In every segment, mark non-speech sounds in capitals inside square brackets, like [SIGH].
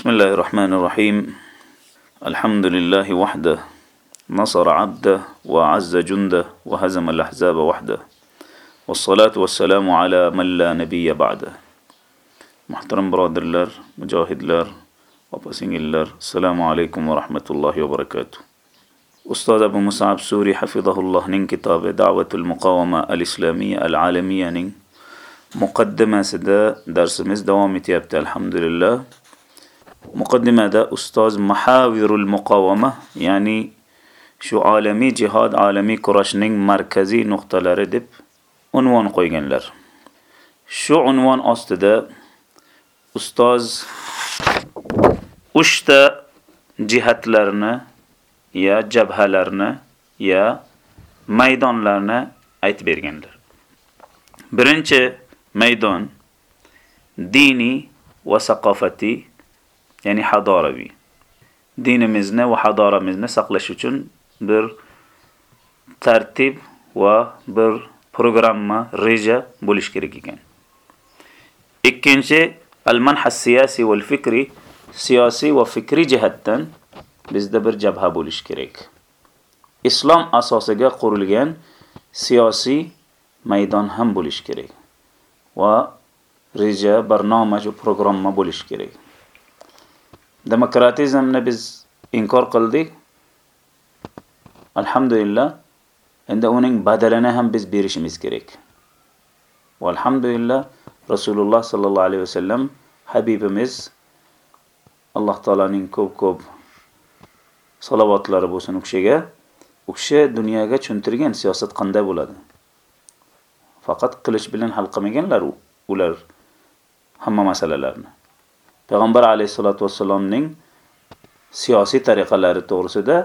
بسم الله الرحمن الرحيم. الحمد لله وحده. نصر عبده وعز جنده وهزم الأحزاب وحده. والصلاة والسلام على من لا نبي بعده. محترم برادر لار مجاهد لار وبسنج لار السلام عليكم ورحمة الله وبركاته. أستاذ أبو مصعب سوري حفظه الله نين كتاب دعوة المقاومة الإسلامية العالمية نين مقدمة سداء درس مزدوامة يبتال الحمد لله. Muqaddimada ustoz Mahavirul Muqawama, ya'ni shu olamiy jihad, olamiy kurashning markaziy nuqtalari deb unvon qo'yganlar. Shu unvon ostida ustoz uchta jihatlarni ya jabhalarni ya maydonlarni aytib berganlar. Birinchi maydon diniy va saqofatiy ya'ni hadoraviy. Dinimizni va hadoramizni saqlash uchun bir tartib va bir programma, reja bo'lish kerak ekan. Ikkinchi al-manhas siyosiy va fikri siyosiy va fikri jihatdan bizda bir jabha bo'lish kerak. Islom asosiga qurilgan siyosiy maydon ham bo'lish kerak va reja, barnoma va programma bo'lish kerak. Demokratizmni biz inkor qildik. Alhamdulillah. Endi uning badalini ham biz berishimiz kerak. Va alhamdulillah Rasululloh sallallohu alayhi vasallam habibimiz Alloh taolaning ko'p-ko'p salovatlari bo'lsin u kishiga. U kishi dunyoga tushuntirgan siyosat qanday bo'ladi. Faqat qilich bilan hal qilmaganlar ular hamma masalalarni. Payg'ambar alayhissalotu vassalomning siyosiy tariqalari to'g'risida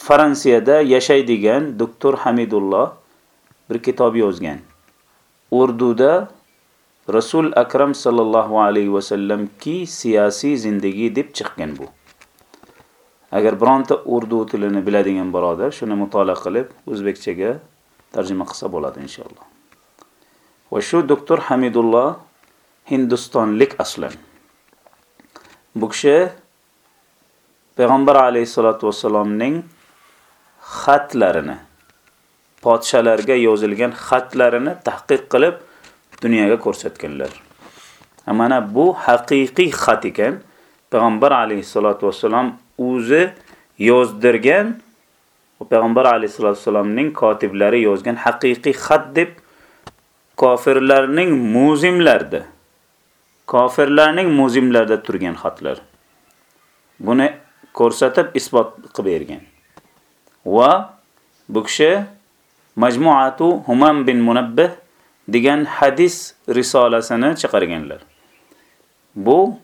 Fransiyada yashaydigan doktor Hamidulloh bir kitob yozgan. Urduda Rasul Akram sallallohu alayhi va sallam siyosiy zindagi deb chiqqan bu. Agar bironta urdu tilini biladigan birodar shuni mutolaa qilib o'zbekchaga tarjima qilsa bo'ladi inshaalloh. Va shu doktor Hamidulloh Hindistonlik aslan. Bu kishi Payg'ambar alayhisolatu vasallamning xatlarini podshalarga yozilgan xatlarini tahqiq qilib dunyoga ko'rsatganlar. Mana bu haqiqiy xat ekan. Payg'ambar alayhisolatu vasallam o'zi yozdirgan Payg'ambar alayhisolatu vasallamning kotiblari yozgan haqiqiy xat deb kofirlarning muzimlardi. Kofirlarning muzimlarda turgan xatlar. Buni ko'rsatib isbot qilib bergan. Va bu kishi Majmuatu Humam bin Munabbih degan hadis risolasini chiqarganlar. Bu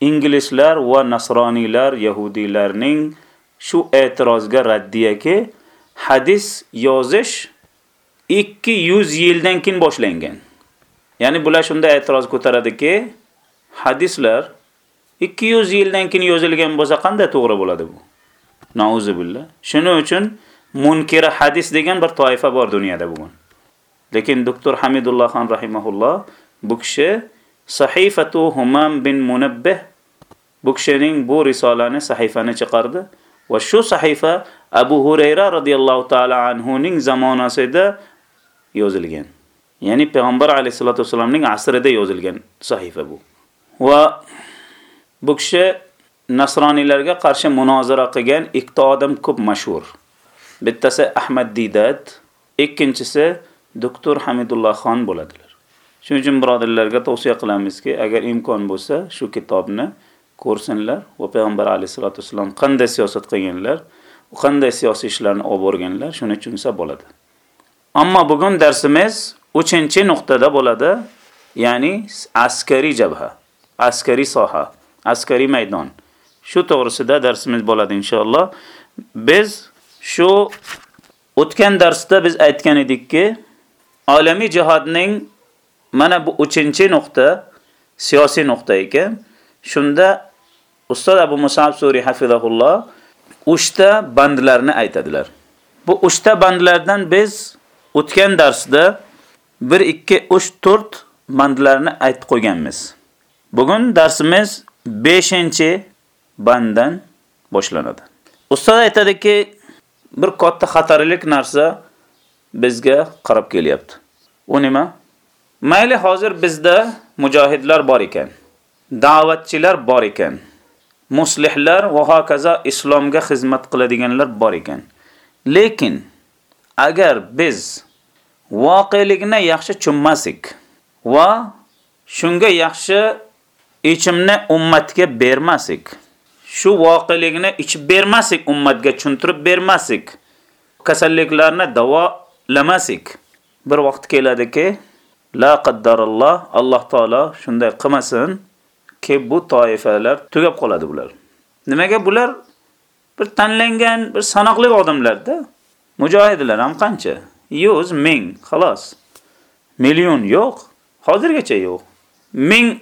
inglizlar va nasroniylar, yahudiylarning shu e'tirozga raddiyaki hadis yozish 200 yildan keyin boshlangan. Ya'ni bular shunda e'tiroz ko'taradiki, hadislar 200 yildan keyin yozilgan bo'lsa qanday to'g'ri bo'ladi bu? Nauzubillah. Shuning uchun munkira hadis degan bir toifa bor dunyoda bugun. Lekin doktor Hamidulloh xon rahimahulloh bu kishi Sahifatu Humam bin Munabbih bu kishining bu risolani sahifani chiqardi va shu sahifa Abu Hurayra radhiyallohu ta'ala anhu ning zamonasida yozilgan. Ya'ni payg'ambar alayhisolatu vasallamning asrida yozilgan sahifa bu. Va bu kishi nasroniylarga qarshi munozara qilgan ikkita odam ko'p mashhur. Bittasi Ahmad Didat, ikkinchisi doktor Hamidulloh xon bo'ladilar. Shuning uchun birodarlarga tavsiya qilamizki, agar imkon bo'lsa, shu kitobni ko'rsinlar va payg'ambar alayhisolatu vasallam qanday siyosat qilganlar, qanday siyosiy ishlarni olib borganlar, shuni tushunsa bo'ladi. Ammo bugun darsimiz 3-nuqtada bo'ladi, ya'ni askariy jabha. Askariy soha, askariy maydon. Shu to'g'risida darsimiz bo'ladi inshaalloh. Biz shu o'tgan darsda biz aytgan edikki, olamiy jihodning mana bu 3-nuqta siyosiy nuqta ekan. Shunda ustoz Abu Musab Suri hafizahulloh 3 ta bandlarni aytadilar. Bu 3 ta bandlardan biz o'tgan darsda 1 2 3 4 bandlarni aytib qo'yganmiz. Bugun darsimiz 5-banddan boshlanadi. Ustoz aytadiki, bir katta xatarlik narsa bizga qarab kelyapti. U nima? Mayli hozir bizda mujohidlar bor ekan, da'vatchilar bor ekan, muslihlar va hokazo islomga xizmat qiladiganlar bor ekan. Lekin agar biz voqelikni yaxshi tushunmasak va shunga yaxshi ichimni ummatga bermasak, shu voqeligini ichib bermasak, ummatga tushuntirib bermasak, kasalliklarni davolamasak, bir vaqt keladiki, la qaddaralloh, Alloh taolo shunday qilmasin, ki bu toifalar tugab qoladi bular. Nimaga bular bir tanlangan, bir sanoqli odamlarda? Mujohidlar ham qancha? 100 ming, xolos. Million yo'q. Hozirgacha yo'q. Ming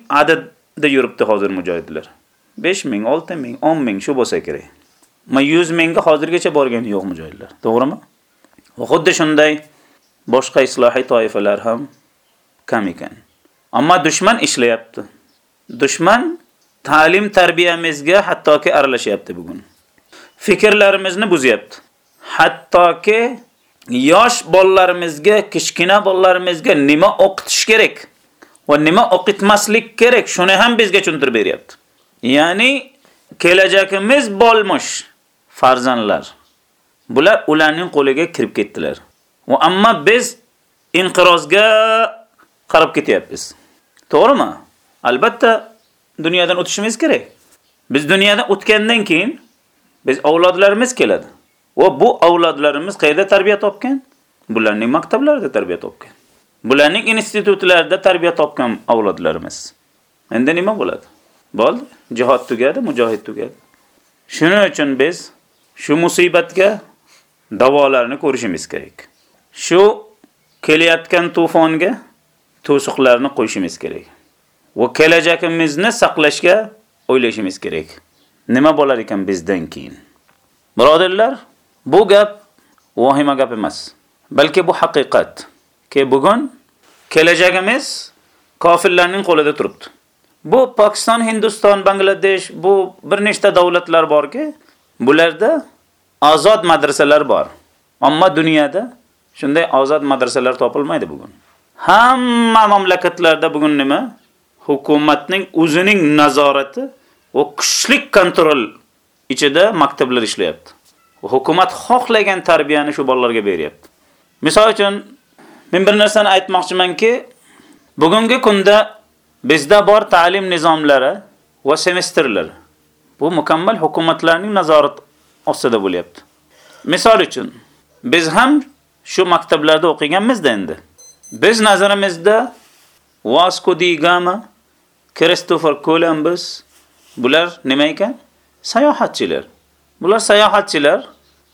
adadda yuribdi hozir mujohidlar. 5 ming, 6 ming, 10 ming shu bo'lsa kerak. Ma 100 mingga hozirgacha borgani yo'q mujohidlar. To'g'rimi? Va xuddi shunday boshqa islohiy toifalar ham kam ekan. Ammo dushman ishlayapti. Dushman ta'lim tarbiyamizga hattoki aralashyapti bugun. Fikrlarimizni buzyapti. Hattoki yosh bolalarimizga, kichkina bolalarimizga nima o'qitish kerak va nima o'qitmaslik kerak, shuni ham bizga tushuntirib beryapti. Ya'ni kelajagimiz bo'lmoq farzandlar. Bular ularning qo'liga kirib ketdilar. Va ammo biz inqirozga qarab ketyapmiz. To'g'rimi? Albatta dunyodan o'tishimiz kerak. Biz dunyodan o'tgandan keyin biz avlodlarimiz keladi. Va bu avlodlarimiz qayerda tarbiya topgan? Bularning maktablarida tarbiya topgan. Bularning institutlarida tarbiya topgan avlodlarimiz. Endi nima bo'ladi? Bo'ldi. Jihad tugadi, mujohid tugadi. Shuning uchun biz shu musibatga davolarni ko'rishimiz kerak. Shu kelayotgan to'fonga to'siqlarni qo'yishimiz kerak. Va kelajagimizni saqlashga o'ylashimiz kerak. Nima bo'lar ekan bizdan keyin? Birodarlar, bu gap vahima gap emas, balki bu haqiqat. Ke bugun kelajagimiz kofirlarning qo'lida turibdi. Bu Pokiston, Hindiston, Bangladesh, bu bir nechta davlatlar borki, bularda ozod madrasalar bor. Ammo dunyoda shunday ozod madrasalar topilmaydi bugun. Hamma mamlakatlarda bugun nima? hukumatning o'zining nazorati va kuchlik kontrol ichida maktablar ishlayapti. Hukumat xohlagan tarbiyani shu bolalarga beryapti. Misol uchun men bir narsani aytmoqchimanki, bugungi kunda bizda bor ta'lim nizomlari va semestrlar bu mukammal hukumatlarning nazorat ostida bo'lyapti. Misol uchun biz ham shu maktablarda o'qiganmizda endi. Biz nazarimizda Vasco da Gama Christopher Columbus bular nima ekan? Sayohatchilar. Bular sayohatchilar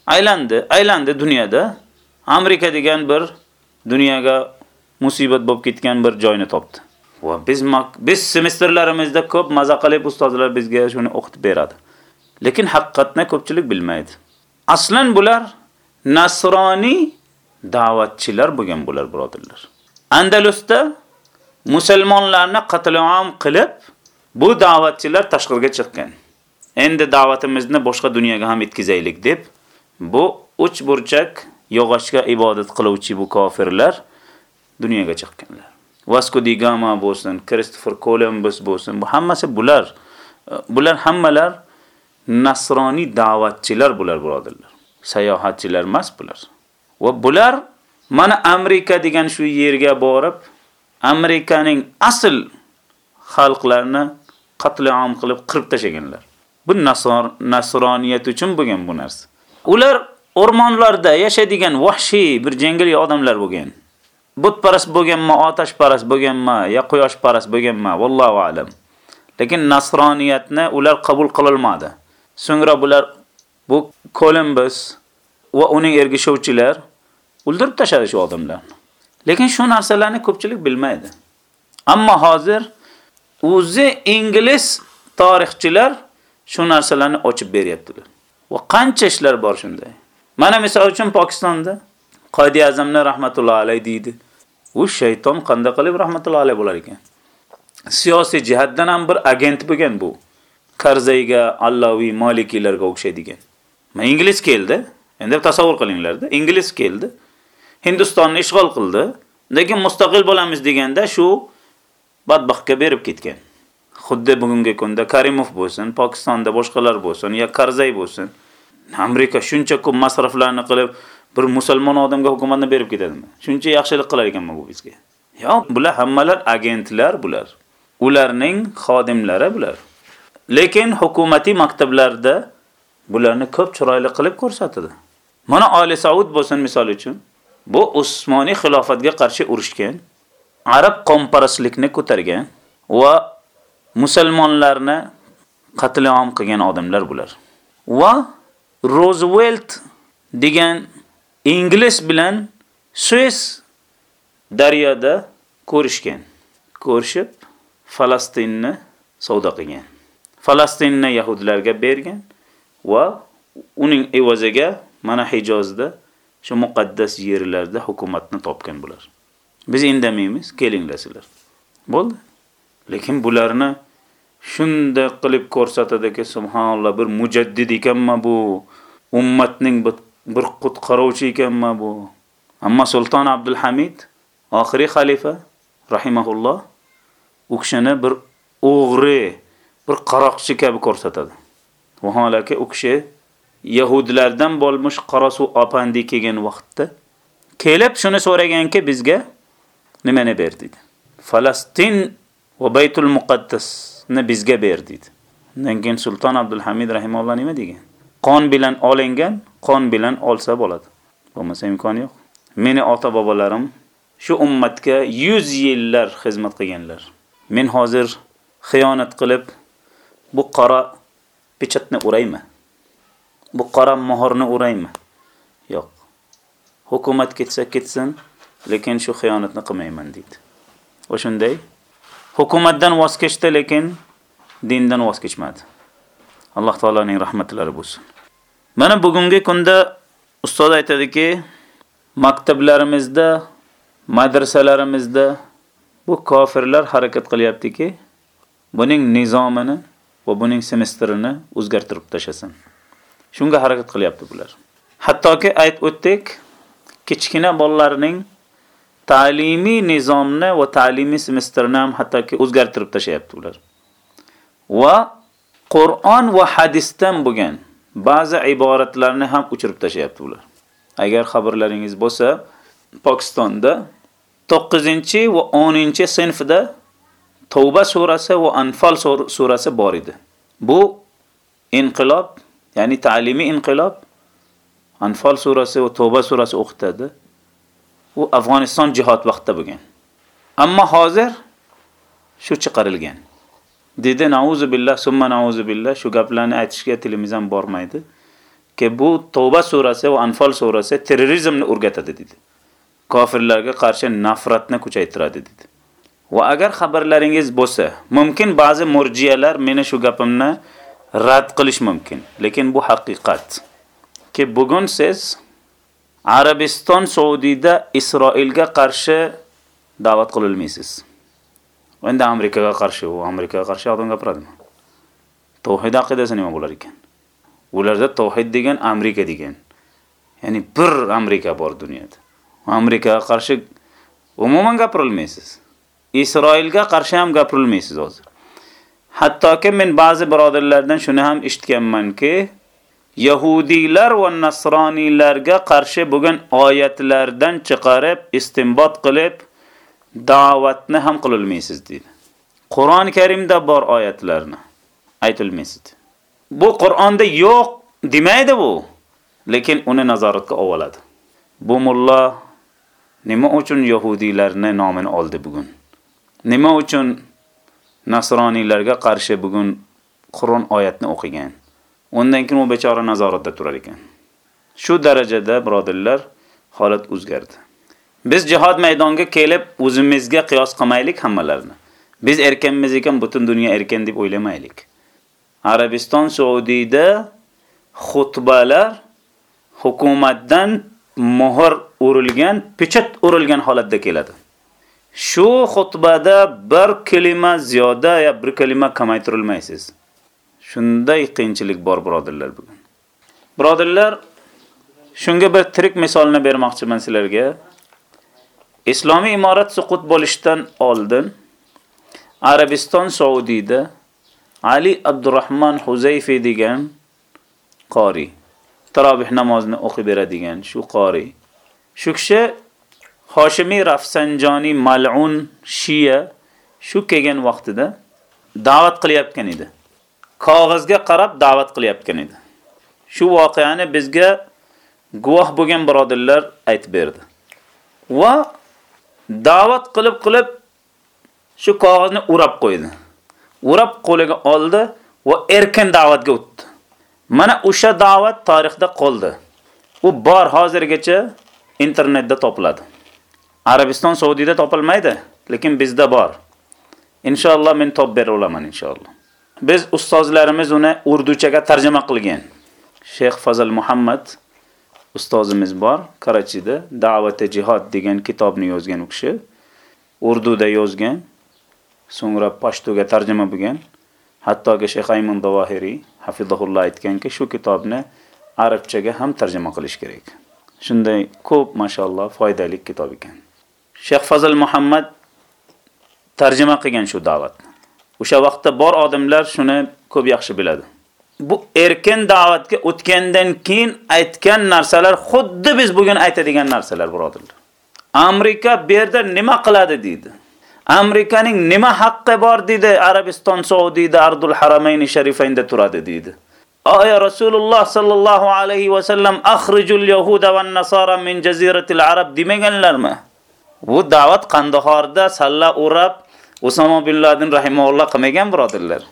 aylandi, aylandi dunyoda. Amerika degan bir dunyoga musibat bo'lib ketgan bir joyni topdi. Va biz biz semestrlarimizda ko'p maza qilib ustozlar bizga shuni o'qitib beradi. Lekin haqiqatni ko'pchilik bilmaydi. Aslan bular nasroniy da'vatchilar bo'lgan bular birodirlar. Andalusda musulmonlarni qatlom qilib, bu da'vatchilar tashqirga chiqqan. Endi da'vatimizni boshqa dunyoga ham yetkazaylik deb, bu uch burchak yog'ochga ibodat qiluvchi bu kofirlar dunyoga chiqqanlar. Vasco da Gama bo'lsin, Christopher Columbus bo'lsin, bu hammasi bular bular hammalar nasroniy da'vatchilar bular birodarlar. Sayohatchilar emas bular. Va bular mana Amerika degan shu yerga borib Amerikaning asl xalqlarni qatl-am qilib qirib tashaganlar. Bu nasr nasroniyat uchun bo'lgan bu narsa. Ular o'rmonlarda yashaydigan vahshiy bir jangli odamlar bo'lgan. Butparast bo'lganmi, otashparast bo'lganmi, yo quyoshparast bo'lganmi, vallohu alam. Lekin nasroniyatni ular qabul qilolmadi. So'ngra bular bu Columbus va uning ergishuvchilar o'ldirib tashladi shu odamlarni. Lekin shu narsalarni ko'pchilik bilmaydi. Ammo hozir o'zi ingliz tarixchilar shu narsalarni ochib beryaptilar. Va qancha ishlar bor shunday. Mana misol uchun Pokistonda Qoidi Azamni rahmatullohi alayhi deydi. U shayton qanday qilib rahmatullohi alayhi bo'lar ekan? Siyosiy jihatdan ham bir agent bo'lgan bu. Karzayga, Allaviy, Malikilarga o'xshaydigan. Men ingliz keldi. Endi tasavvur qilinglarda, ingliz keldi. Hindistonni ishg'ol qildi. Lekin mustaqil bo'lamiz deganda shu badbaxtga berib ketgan. Xuddi bugungi kunda Karimov bo'lsin, Pokistonda boshqalar bo'lsin, yo Karzay bo'lsin. Amerika shuncha ko'p masraflarni qilib bir musulmon odamga hukumatni berib ketadimi? Shuncha yaxshilik qilar ekanmi bu bizga? Yo'q, bular hammalar agentlar bular. Ularning xodimlari bular. Lekin hukumatiy maktablarda bularni ko'p chiroyli qilib ko'rsatadi. Mana oli Saud bo'lsin misol uchun, bu Usmoniy xilofatga qarshi urushgan, arab qomparaslikni ko'targan va musulmonlarni qatl qilgan odamlar bular. Va Roosevelt degan ingliz bilan Suez daryoda ko'rishgan. Ko'rishib Falastinni savdo qilgan. Falastinni yahudlarga bergan va uning evaziga mana Hijozda shu muqaddas yerlarda hukumatni topgan bular. Biz indamaymiz, kelinglar sizlar. Bo'ldi. Lekin bularni shunda qilib ko'rsatadiki, subhanalloh, bir mujaddid ekanman bu, ummatning bir qutqaruvchi ekanman bu. Ammo Sulton Abdul Hamid xalifa rahimahulloh u kishini bir o'g'ri, bir qaroqchi kabi ko'rsatadi. Vaholaki u kishi yahudlardan bo'lmuş qorasuv opandi kelgan vaqtda kelib shuni so'raganki bizga nimani ber dedi. Falastin va Baytul muqaddas ni bizga ber deydi Undan keyin Sulton Abdulhamid rahimahulloh nima degan? Qon bilan olingan, qon bilan olsa bo'ladi. Bo'lmasa imkoni yo'q. Meni ota-bobolarim shu ummatga 100 yillar xizmat qilganlar. Men hozir xiyonat qilib bu qora pechatni uraymi? Bu qora mohorni uraymi? Yo'q. Hukumat ketsa ketsin, lekin shu xiyonatni qilmayman dedi. o'shunday hukumatdan voz kechdi, lekin dindan voz kechmadi. Alloh taolaning rahmatlari bo'lsin. Mana bugungi kunda ustoz aytadiki, maktablarimizda, madrasalarimizda bu kofirlar harakat qilyaptiki, buning nizomini va buning semestrini o'zgartirib tashasin. Shunga harakat qilyapti bular. Hattoki ayt o'tdik, kichkina bolalarning ta'limiy nizomni va ta'limiy semestrni ham hattoki o'zgartirib tashlayapti ular. Va Qur'on va hadisdan bo'lgan ba'zi iboratlarni ham o'chirib tashlayapti ular. Agar xabarlaringiz bo'lsa, Pokistonda 9 va 10 sinfda Tavba surasi va Anfal surasi bor edi. Bu inqilob, ya'ni ta'limiy inqilob Anfal surasi va Tavba surasi o'qitadi. U Afg'oniston jihod vaqtida bo'lgan. Ammo hozir shu chiqarilgan. Dedi nauzu billah summa nauzu billah shu gaplarni aytishga tilimiz ham bormaydi. Ke bu Tavba surasi va Anfal surasi terrorizmni o'rgatadi dedi. Kofirlarga qarshi nafratni kuchaytiradi dedi. Va agar xabarlaringiz bo'lsa, mumkin ba'zi murjiyalar meni shu gapimni rad qilish mumkin, lekin bu haqiqat. Ki bugun siz Arabiston Saudiyda Isroilga qarshi da'vat qilolmaysiz. Endi Amerikaga qarshi, u Amerikaga qarshi odam gapiradimi? Tauhid aqidasi nima bo'lar ekan? Ularda tauhid degan Amerika degan. Ya'ni bir Amerika bor dunyoda. Amerikaga qarshi umuman gapirilmaysiz. Isroilga qarshi ham gapirilmaysiz hozir. Hattoki men ba'zi birodarlardan shuni ham eshitganmanki, Yahudiylar va Nasroniylarga qarshi bo'lgan oyatlardan chiqarib, istinbot qilib, da'vatni ham qilolmaysiz dedi. Qur'on Karimda bor oyatlarni aytilmaysiz. Bu Qur'onda yo'q demaydi bu, lekin uni nazoratga oladi. Bu mulla nima uchun yahudiylarni nomini oldi bugun? Nima uchun nasroniylarga qarshi bugun Qur'on oyatni o'qigan? Undan keyin u bechora nazoratda turar ekan. Shu darajada birodirlar holat o'zgardi. Biz jihad maydoniga kelib o'zimizga qiyos qilmaylik hammalarni. Biz erkanmiz ekan butun dunyo erkan deb o'ylamaylik. Arabiston Saudiyada xutbalar hukumatdan muhr urilgan, pechat urilgan holatda keladi. Shu xutbada bir kalima ziyoda ya bir kalima kamaytirilmaysiz. Shunday qiyinchilik bor birodirlar bugun. Birodirlar, shunga bir tirik misolni bermoqchiman sizlarga. Islomiy imorat suqut bo'lishdan oldin Arabiston Saudiyda Ali Abdurrahman Huzayfi degan qori tarovih namozini o'qib beradigan shu qori. Shu kishi Hoshimiy Rafsanjoni mal'un shiya shu kelgan vaqtida da'vat qilyapgan edi. Qog'ozga qarab da'vat qilyapgan edi. Shu voqeani bizga guvoh bo'lgan birodarlar aytib berdi. Va da'vat qilib qilib shu qog'ozni o'rab qo'ydi. O'rab qo'liga oldi va erkin da'vatga o'tdi. Mana o'sha da'vat tarixda qoldi. U bor hozirgacha internetda topiladi. Arabiston Saudiyada topilmaydi, lekin bizda bor. Inshaalloh men topib bera olaman inshaalloh. Biz ustozlarimiz uni urduchaga tarjima qilgan. Sheyx Fazal Muhammad ustozimiz bor, Karachida Da'vat-e jihad degan kitobni yozgan u kishi. Urduda yozgan, so'ngra pashtoga tarjima bo'lgan. Hattoki Sheyx Aymun Davohiri hafizahulloh aytganki, shu kitobni arabchaga ham tarjima qilish kerak. Shunday ko'p mashalloh foydali kitob ekan. Sheyx Fazal Muhammad tarjima qilgan shu da'vatni. O'sha vaqtda bor odamlar shuni ko'p yaxshi biladi. Bu erkin da'vatga o'tgandan keyin aytgan narsalar xuddi biz bugun aytadigan narsalar, birodarlar. Amerika bu yerda nima qiladi deydi. Amerikaning nima haqqi bor deydi Arabiston Saudiyda Ardul Haramayn Sharifaynda turadi deydi. Aya Rasululloh sallallohu alayhi va sallam akhrijul yahuda va nasara min jaziratil arab demaganlarmi? Bu da'vat Qandahorda salla urab Usama bin Laden rahimahulloh qilmagan birodirlar.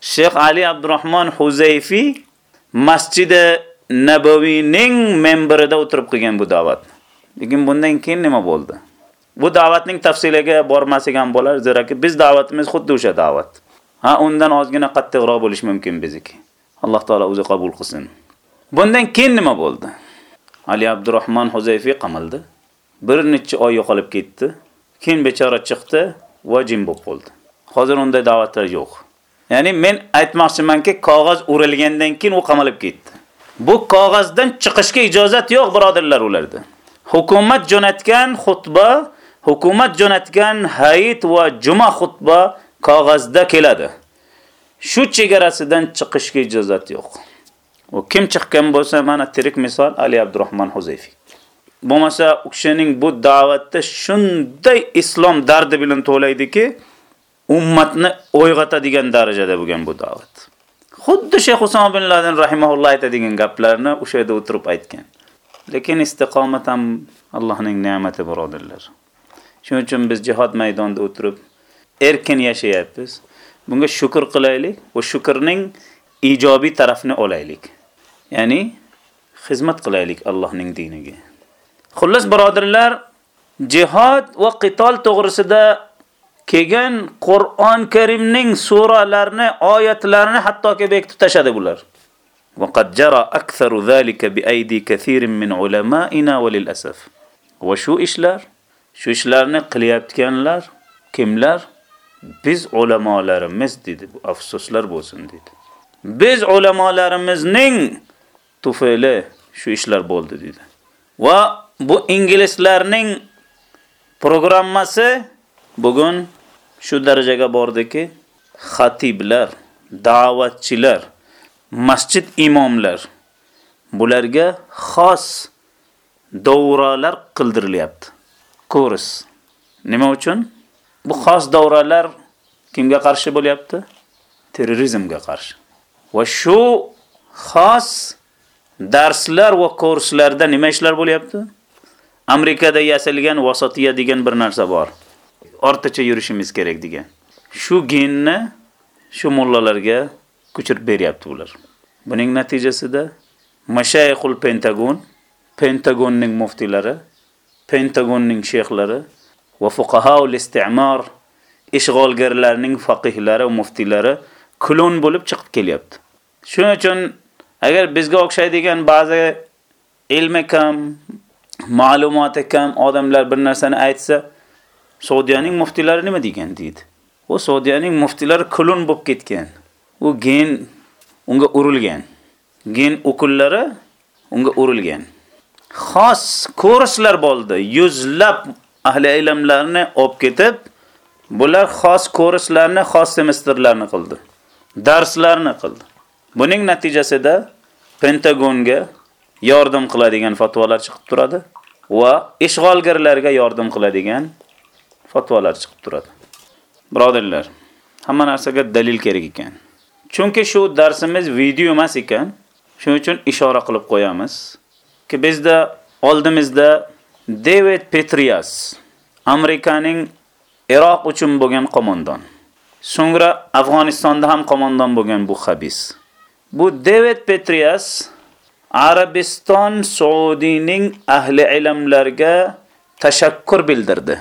Sheikh Ali Abdurrahmon Huzayfi Masjidi Nabaviyning memberida o'tirib qilgan bu da'vat. Lekin bundan keyin nima bo'ldi? Bu da'vatning tafsiliga bormasak ham bo'lar, zeraki biz da'vatimiz xuddi o'sha da'vat. Ha, undan ozgina qattiqroq bo'lish mumkin biziki. Alloh taolo o'zi qabul qilsin. Bundan keyin nima bo'ldi? Ali Abdurrahmon Huzayfi qamaldi. Bir necha oy yo'qolib ketdi. Keyin bechora chiqdi va jim bo'lib qoldi. Hozir unday da'vatlar yo'q. Ya'ni men aytmoqchimanki, qog'oz o'rilgandan keyin u qamalib ketdi. Bu qog'ozdan chiqishga ijozat yo'q, birodarlar ularda. Hukumat jo'natgan xutba, hukumat jo'natgan hayit va juma xutba qog'ozda keladi. Shu chegarasidan chiqishga ijozat yo'q. U kim chiqqan bo'lsa, mana tirik misol Ali Abdurrahman Huzayfi. Bo'lmasa, u kishining bu da'vatda shunday islom dardi bilan to'laydiki, ummatni o'yg'atadigan darajada bo'lgan bu da'vat. Xuddi Sheyx Usama bin Laden rahimahulloh aytadigan gaplarni o'sha yerda o'tirib aytgan. Lekin istiqomat ham Allohning ne'mati birodarlar. Shuning uchun biz jihad maydonida o'tirib erkin yashayapmiz. Bunga shukr qilaylik va shukrning ijobiy tarafini olaylik. Ya'ni xizmat qilaylik Allohning diniga. Xullas birodirlar, jihad va qital to'g'risida kelgan Qur'on Karimning suralarini, oyatlarini hattoki bekitib tashadi bular. Va qad jara aktharu zalika bi aydi kathirin min ulama'ina va lil asaf. Va shu ishlar, shu ishlarni qilyotganlar kimlar? Biz ulamolarimiz dedi. Bu afsuslar bo'lsin dedi. Biz ulamolarimizning tufayli shu ishlar bo'ldi dedi. Va bu inglizlarning programmasi bugun shu darajaga bordiki xatiblar da'vatchilar masjid imomlar bularga xos davralar qildirilyapti. Kurs. Nima uchun? Bu xos davralar kimga qarshi bo'lyapti? Terrorizmga qarshi. Va shu xos darslar va kurslarda nima ishlar bo'lyapti? Amerikada yasalgan vasotiya degan bir narsa bor. Ortacha yurishimiz kerak degan. Shu genni shu mullalarga ko'chirib beryapti ular. Buning natijasida mashayxul Pentagon, Pentagonning muftilari, Pentagonning sheyxlari va fuqahaul istimor ishg'olgarlarning faqihlari va muftilari klon bo'lib chiqib kelyapti. Shuning uchun agar bizga o'xshaydigan ba'zi ilmi kam, ma'lumoti kam odamlar bir narsani aytsa, Saudiyaning muftilari nima degan deydi. U Saudiyaning muftilari kulun bo'lib ketgan. U gen unga urilgan. Gen okullari unga urilgan. Xos kurslar bo'ldi. Yuzlab ahli ilmlarni olib ketib, bular xos kurslarni, xos semestrlarni qildi. Darslarni qildi. Buning natijasida Pentagonga yordam qiladigan fatvolar chiqib turadi va ishg'olgarlarga yordam qiladigan fatvolar chiqib turadi. Birodarlar, hamma narsaga dalil kerak ekan. Chunki shu darsimiz video emas ekan, shuning uchun ishora qilib qo'yamiz ki bizda oldimizda David Petrias, Amerikaning Iroq uchun bo'lgan qo'mondon. So'ngra Afg'onistonda ham qo'mondon bo'lgan bu xabis. Bu David Petrias Arabiston Saudining ahli ilmlarga tashakkur bildirdi.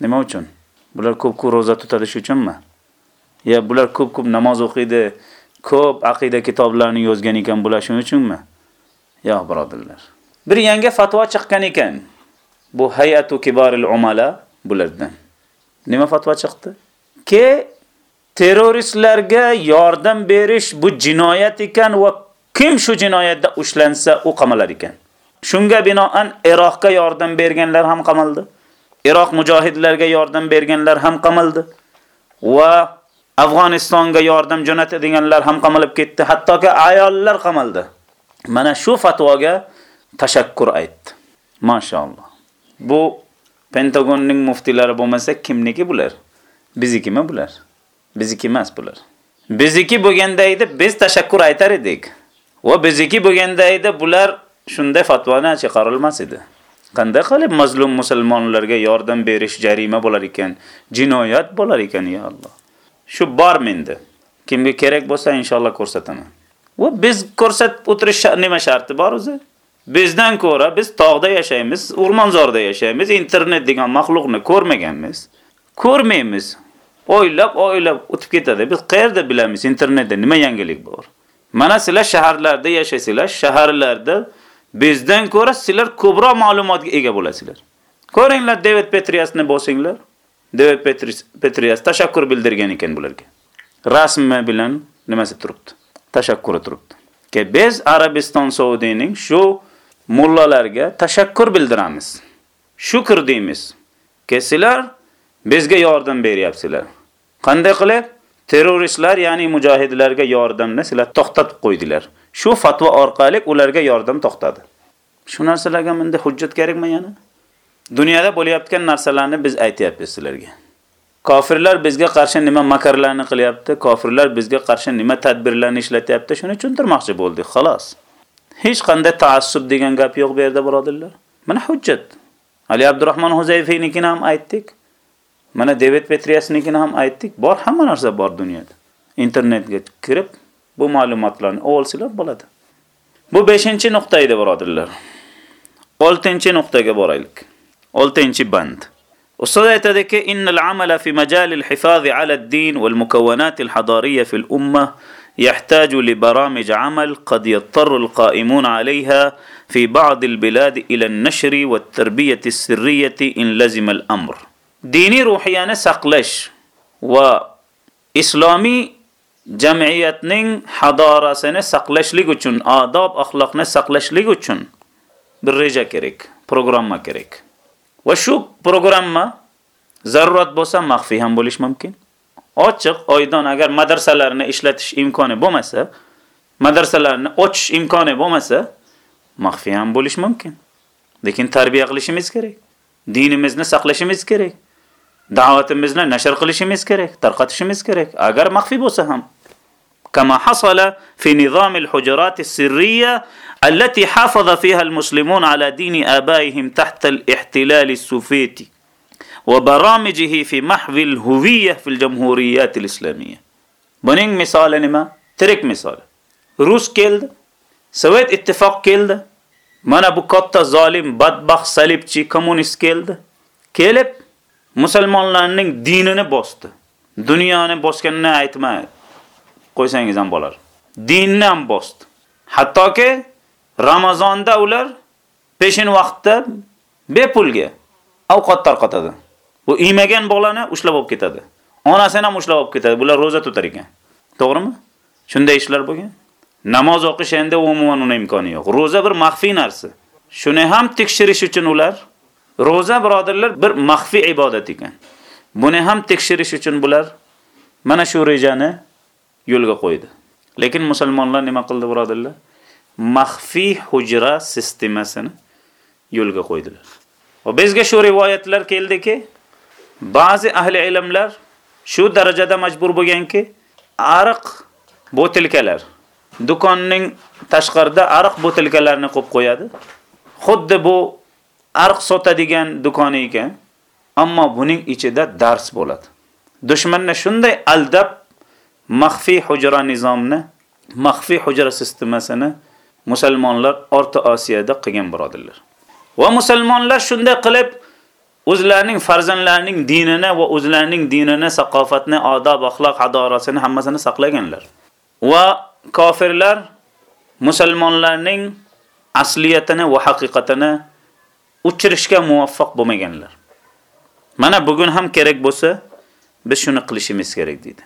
Nima uchun? Bular ko'p-ko'p roza tutadi shu uchunmi? Ya bular ko'p-ko'p namoz o'qiydi, ko'p aqida kitoblarini yozgan ekan bular shuning uchunmi? Yo'q, birodarlar. Bir yangi fatvo chiqqan ekan. Bu hay'atu kibaril umala bulardan. Nima fatvo chiqdi? Ke terroristlarga yordam berish bu jinoyat ekan va kim shu jinoyatda ushlansa u qamalar ekan. Shunga binoan Iroqqa yordam berganlar ham qamaldi. Iroq mujohidlarga yordam berganlar ham qamaldi. Va Afg'onistonga yordam jo'natadiganlar ham qamalib ketdi, hattoki ayollar qamaldi. Mana shu fatvoga tashakkur aytdi. Mashalloh. Bu Pentagonning muftilari bo'lmasa kimniki bular? Bizikimi bular? Bizniki emas bular. Bizniki bo'lganda edi biz tashakkur aytar edik. Va bizniki bo'lganda edi bular shunday fatvoni chiqarilmas edi. Qanday qilib mazlum musulmonlarga yordam berish jarima bo'lar ekan, jinoyat bo'lar ekan, ya Alloh. Shu bor menda. Kimga kerak bo'lsa inshaalloh ko'rsataman. Va biz ko'rsatib o'tirish nima sharti bor o'zi? Bizdan ko'ra biz tog'da yashaymiz, o'rmonzorda yashaymiz, internet degan maxluqni ko'rmaganmiz. Ko'rmaymiz. O'ylab, o'ylab o'tib ketadi. Biz qayerda bilamiz internetda nima yangilik bor? Mana sizlar shaharlarda yashaysizlar, shaharlarda bizdan ko'ra sizlar ko'proq ma'lumotga ega bo'lasizlar. Ko'ringlar David Petriasni bosinglar. David Petrias tashakkur bildirgan ekan bularga. Rasmi bilan nimasi turibdi? Tashakkuri turibdi. Ke biz Arabiston Saudiyaning shu mullalarga tashakkur bildiramiz. Shukr deymiz. Ke sizlar bizga yordam beryapsizlar. Qanday qilib? Terroristlar, ya'ni mujohidlarga yordamni sizlar to'xtatib qo'ydilar. Shu fatvo orqali ularga yordam to'xtadi. Shu narsalarga menda hujjat kerakmi yana? Dunyoda bo'layotgan narsalarni biz aytyapmiz sizlarga. Kofirlar bizga qarshi nima makarlarni qilyapti, kofirlar bizga qarshi nima tadbirlarni ishlatyapti, shuni tushuntirmoqchi bo'ldik, xolos. Hech qanday taassub degan gap yo'q bu yerda, birodarlar. Mana hujjat. Ali Abdurrahmon Huzayfiynikini ham aytdik. Mana David Petriasnikini ham aytdik. Bor hamma narsa bor dunyoda. Internetga kirib bu ma'lumotlarni olsizlar bo'ladi. Bu 5-nuqta edi, birodarlar. 6-nuqtaga boraylik. 6-band. Ustoz aytadiki, innal amala fi majal al-hifaz ala ad-din wal mukawanat al-hadariyya fi al-umma يحتاج لبرامج عمل قد يضطر القائمون عليها في بعض البلاد إلى النشر والتربية السرية إن لزم الأمر diniy ruhiyani saqlash va islomiy jamiyatning hadorasini saqlashlik uchun, odob axloqni saqlashlik uchun bir reja kerak, programma kerak. Va shu programma zarurat bo'lsa maxfiy ham bo'lish mumkin. Ochiq, oydin agar madrasalarni ishlatish imkoni bo'lmasa, madrasalarni ochish imkoni bo'lmasa, maxfiy ham bo'lish mumkin. Lekin tarbiya qilishimiz kerak. Dinimizni saqlashimiz kerak. Davetimizni neşer kılışımız gerek, tarkatışımız gerek. Agar mahfi olsa ham. كما حصل في نظام الحجرات السرية التي حافظ فيها المسلمون على دين آبائهم تحت الاحتلال السوفيتي وبرامجه في محو الهوية في الجمهوريات الإسلامية بنين مثال نما ترك مثال روس كيلد سويت اتفاق كيلد من أبو كتا ظالم بدبخ سلبتشي كومونيست كيلد كيلب musulmonlarning dinini bosdi dunyoni bosganini aytmay qo'ysangiz ham bo'lar dinni ham bosdi hattoki ramazonda ular peshin vaqtda bepulga ovqat tarqatadi Bu imagan bolani ushlab olib ketadi. Onasini ham ushlab olib ketadi. Bular roza tutar ekan. To'g'rimi? Shunday ishlar bo'lgan. Namoz o'qish endi umuman uni imkoni yo'q. Roza bir maxfiy narsa. Shuni ham tekshirish uchun ular roza birodarlar bir maxfiy ibodat ekan. Buni ham tekshirish uchun bular mana shu rejani yo'lga qo'ydi. Lekin musulmonlar nima qildi birodarlar? Maxfiy hujra sistemasini yo'lga qo'ydilar. Va bizga shu rivoyatlar keldiki, ba'zi ahli ilmlar shu darajada majbur bo'lganki, ariq botilkalar do'konning tashqarida ariq botilkalarini qo'yib qo'yadi. Xuddi bu arq sotadigan do'koni ekan, ammo buning ichida dars bo'ladi. Dushmanni shunday aldab maxfiy hujra nizomni, maxfiy hujra sistemasini musulmonlar O'rta Osiyoda qilgan birodirlar. Va musulmonlar shunday qilib o'zlarining farzandlarining dinini va o'zlarining dinini, saqofatni, odob, axloq, hadorasini hammasini saqlaganlar. Va kofirlar musulmonlarning asliyatini va haqiqatini uchirishga muvaffaq bo'lmaganlar. Mana bugun ham kerak bo'lsa, biz shuni qilishimiz kerak dedi.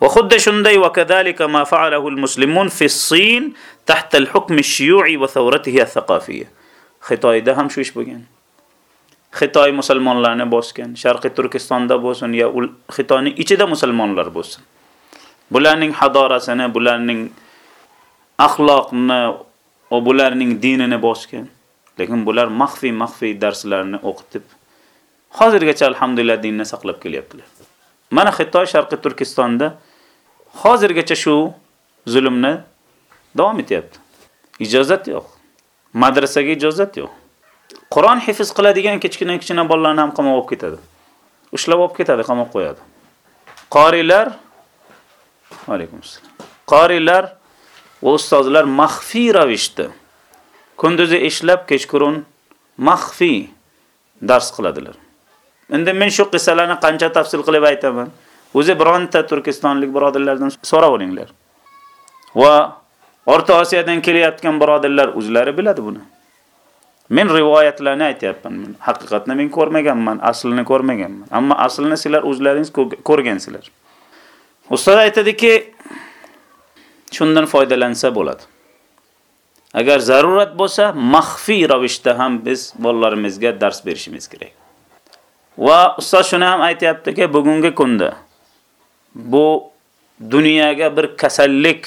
Va xuddi shunday va kadalika ma fa'alahu al-muslimun fi Sin tahta al-hukm ash-shiyu'i va thawratihi ath-thaqafiyya. Xitoyda ham shu ish bo'lgan. Xitoy musulmonlarni bosgan, Sharqiy Turkistonda bo'lsin yo Xitoyning ichida musulmonlar bo'lsin. Bularning hadorasini, bularning axloqni va bularning dinini bosgan. Lekin bular maxfiy maxfiy darslarni o'qitib hozirgacha alhamdulillah dinni saqlab kelyaptilar. Mana Xitoy Sharqiy Turkistonda hozirgacha shu zulmni davom etyapti. Ijozat yo'q. Madrasaga ijozat yo'q. Qur'on hifiz qiladigan kichkina-kichkina bolalarni ham qamoq olib ketadi. Ushlab olib ketadi, qamoq qo'yadi. Qorilar Alaykum assalom. Qorilar va ustozlar maxfiy ravishda kunduzi ishlab kechqurun maxfiy dars qiladilar. Endi men shu qissalarni qancha tafsil qilib aytaman. O'zi bironta turkistonlik birodarlardan so'rab olinglar. Va O'rta Osiyodan kelayotgan birodarlar o'zlari biladi buni. Men rivoyatlarni aytyapman. Haqiqatni men ko'rmaganman, aslini ko'rmaganman. Ammo aslini sizlar o'zlaringiz ko'rgansizlar. Ustoz aytadiki, shundan foydalansa bo'ladi. Agar zarurat bo'lsa, maxfiy ravishda ham biz bolalarimizga dars berishimiz kerak. Va ustoz shuni ham aytayaptiki, bugungi kunda bu dunyoga bir kasallik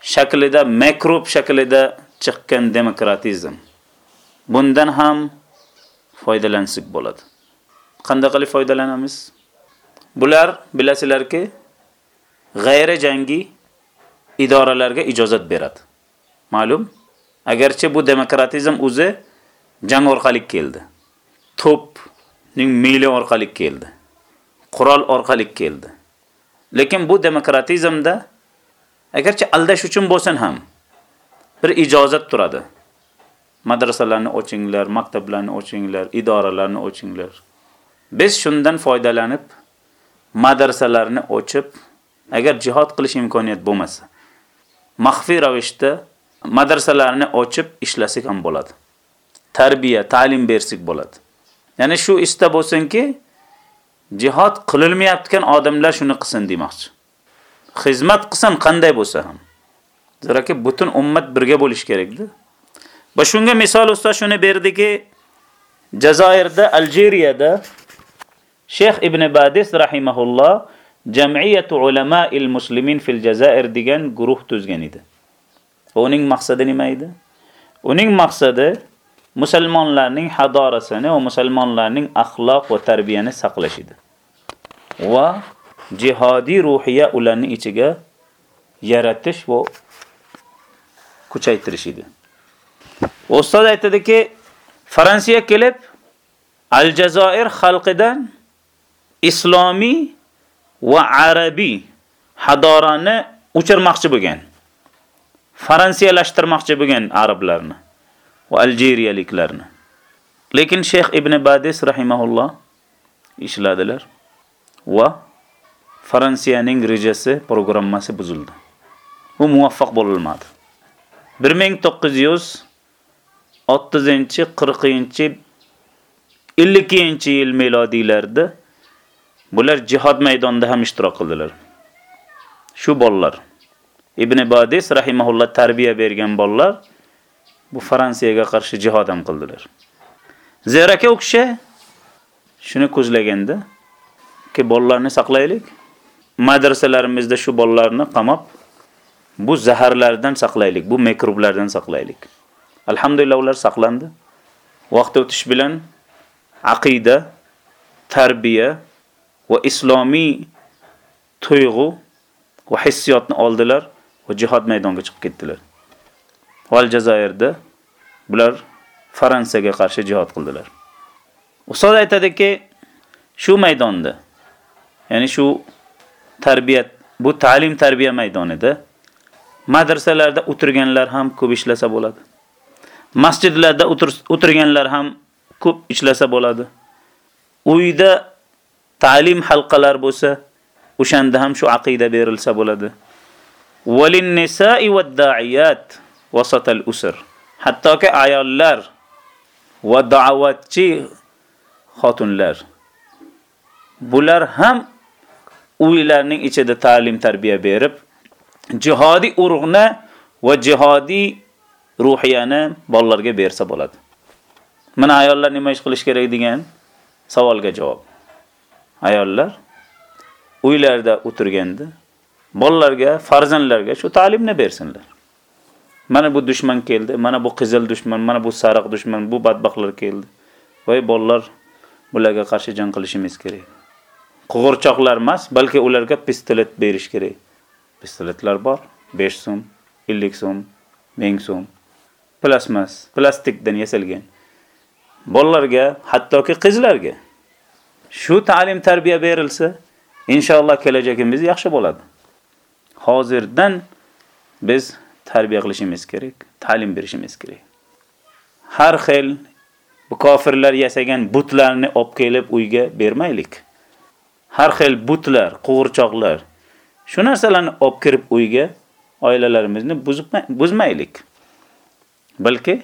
shaklida, mikrob shaklida chiqqan demokratizm. Bundan ham foydalansak bo'ladi. Qanday qilib foydalanamiz? Bular bilasizlarki, g'ayri jangi idoralarga ijozat beradi. Ma'lum? Agarchi bu demokratizm o'zi jang orqali keldi. To'pning mili orqali keldi. Qurol orqali keldi. Lekin bu demokratizmda agarchi aldash uchun bo'lsin ham bir ijozat turadi. Madrasalarni ochinglar, maktablarni ochinglar, idoralarni ochinglar. Biz shundan foydalanib madrasalarni ochib, agar jihod qilish imkoniyat bo'lmasa, maxfiy ravishda madrasalarni ochib ishlasak ham bo'ladi. Tarbiya, ta'lim bersak bo'ladi. Ya'ni shu ista bo'lsinki, jihad qilinmayotgan odamlar shuni qilsin demoqchi. Xizmat qilsin qanday bo'lsa ham. Zaraki butun ummat birga bo'lish kerakdi. Va shunga misol ustoz shuni berdiki, Jazoirda, Aljeriyada Sheyx Ibn Badis rahimahulloh Jamiyatu ulama'il muslimin fil Jazair degan guruh tuzgan edi. Uning maqsadi nima edi? Uning maqsadi musulmonlarning hadorasini va musulmonlarning axloq va tarbiyani saqlash edi. Va jihodiy ruhiya ularni ichiga yaratish va kuchaytirish edi. Ustoz aytadiki, Fransiya kelib Aljazoir xalqidan islomiy va arabiy hadorani o'chirmoqchi bo'lgan. Fransiyalashtirmoqchi bo'lgan arablarni va aljeriyaliklarni. Lekin Sheyx Ibn Badis rahimahulloh ishladilar va Fransiyaning rejasi, programmasi buzildi. U muvaffaq bo'lmadi. 1930-chi, 40-chi, 50-chi yil milodiylarda Bular jihad maydonida ham ishtirok qildilar. Shu bolalar Ibn Badis rahimahulloh tarbiya bergan bolalar bu Fransiyaga qarshi jihad ham qildilar. Zeraka u kishi shuni ko'zlaganda ki bolalarni saqlaylik. Madrasalarimizda shu bolalarni qamab bu zaharlardan saqlaylik, bu mikroblardan saqlaylik. Alhamdulillah ular saqlandi. Vaqt o'tish bilan aqida, tarbiya va islomiy tuyg'u va hissiyotni oldilar va jihad maydoniga chiqib ketdilar. Val Jazoirda bular Fransiyaga qarshi jihad qildilar. Ustoz aytadiki, shu maydonda, ya'ni shu tarbiyat, bu ta'lim tarbiya maydonida madrasalarda o'tirganlar ham ko'p ishlasa bo'ladi. Masjidlarda o'tirganlar ham ko'p ishlasa bo'ladi. Uyda ta'lim halqalar bo'lsa, o'shanda ham shu aqida berilsa bo'ladi. وَلِلنِّسَاءِ nisa'i wad-da'iyat wasatal usr. Hattoki ayollar va da'vatchi xotinlar bular ham uylarning ichida ta'lim tarbiya berib jihodiy urug'ni va jihodiy ruhiyani bolalarga bersa bo'ladi. Mana ayollar nima ish qilish kerak degan savolga javob. Ayollar uylarda o'tirganda bolalarga, farzandlarga shu ta'limni bersinlar. Mana bu dushman keldi, mana bu qizil dushman, mana bu sariq dushman, bu badbaxtlar keldi. Voy bolalar, bularga qarshi jang qilishimiz kerak. Qug'urchoqlar emas, balki ularga pistolet berish kerak. Pistoletlar bor, 5 so'm, 50 so'm, 1000 so'm. Plasmas, plastikdan yasalgan. Bolalarga, hattoki qizlarga shu ta'lim tarbiya berilsa, inshaalloh kelajagimiz yaxshi bo'ladi. Hozirdan biz tarbiya qilishimiz kerak, ta'lim berishimiz kerak. Har xil bu kofirlar yasagan butlarni olib kelib uyga bermaylik. Har xil butlar, qo'g'irchoqlar shu narsalarni olib kirib uyga oilalarimizni buzmaylik. Balki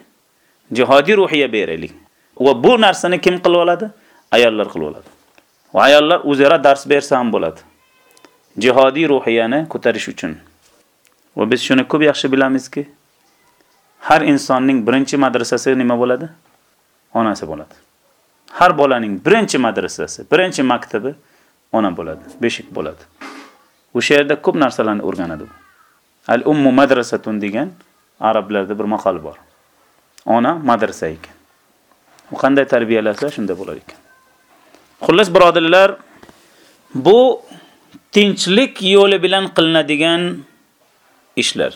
jihodiy ruhiya beraylik. Va bu narsani kim qilib oladi? Ayollar qilib oladi. Va ayollar o'zaro dars bersa ham bo'ladi. Jihodiy ruhiyani ko'tarish uchun. Va biz shuni ko'p yaxshi bilamizki, har insonning birinchi madrasasi nima bo'ladi? Onasi bo'ladi. Har bolaning birinchi madrasasi, birinchi maktabi ona bo'ladi, beshik bo'ladi. O'sha yerda ko'p narsalarni o'rganadi. Al-ummu madrasatun degan arablarda bir maqol bor. Ona madrasa ekan. U qanday tarbiyalasa shunda bo'lar ekan. Xullas birodarlar, bu tinchlik yo'li bilan qilinadigan ishlar.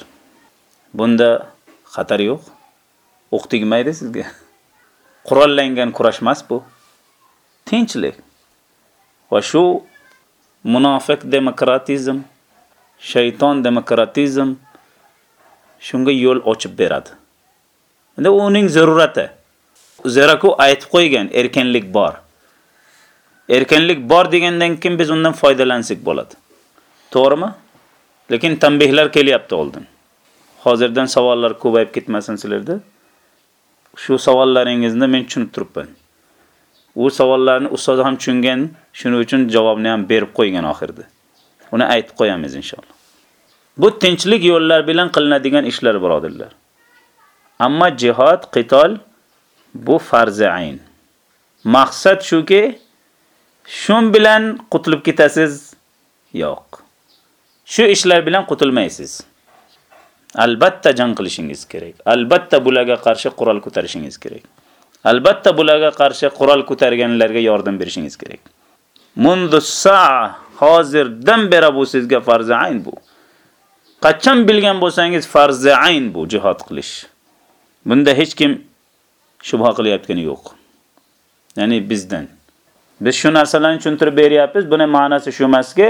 Bunda xatar yo'q. O'q tegmaydi sizga. Qurollangan kurash emas bu. Tinchlik. Va shu munofiq demokratizm, shayton demokratizm shunga yo'l ochib beradi. Endi uning zarurati. Zeraku aytib qo'ygan erkinlik bor. Erkinlik bor degandan keyin biz undan foydalansak bo'ladi. To'g'rimi? Lekin tanbehlar kelyapti oldin. Hozirdan savollar ko'payib ketmasin sizlarda. Shu savollaringizni men tushunib turibman. U savollarni ustoz ham tushungan, shuning uchun javobni ham berib qo'ygan oxirda. Uni aytib qo'yamiz inshaalloh. Bu tinchlik yo'llar bilan qilinadigan ishlar birodirlar. Ammo jihad, qital bu farzi ayn. Maqsad shuki, shun bilan qutulib ketasiz? Yo'q. Shu ishlar bilan qutulmaysiz. Albatta jang qilishingiz kerak. Albatta bularga qarshi qurol ko'tarishingiz kerak. Albatta bularga qarshi qurol ko'targanlarga yordam berishingiz kerak. Mundu sa'a hozirdan beri bu sizga farzi ayn bu. Qachon bilgan bo'lsangiz farzi ayn bu jihad qilish. Bunda hech kim shubha qilyotgani yo'q. Ya'ni bizdan. Biz shu narsalarni tushuntirib beryapmiz. Buni ma'nosi shu emaski,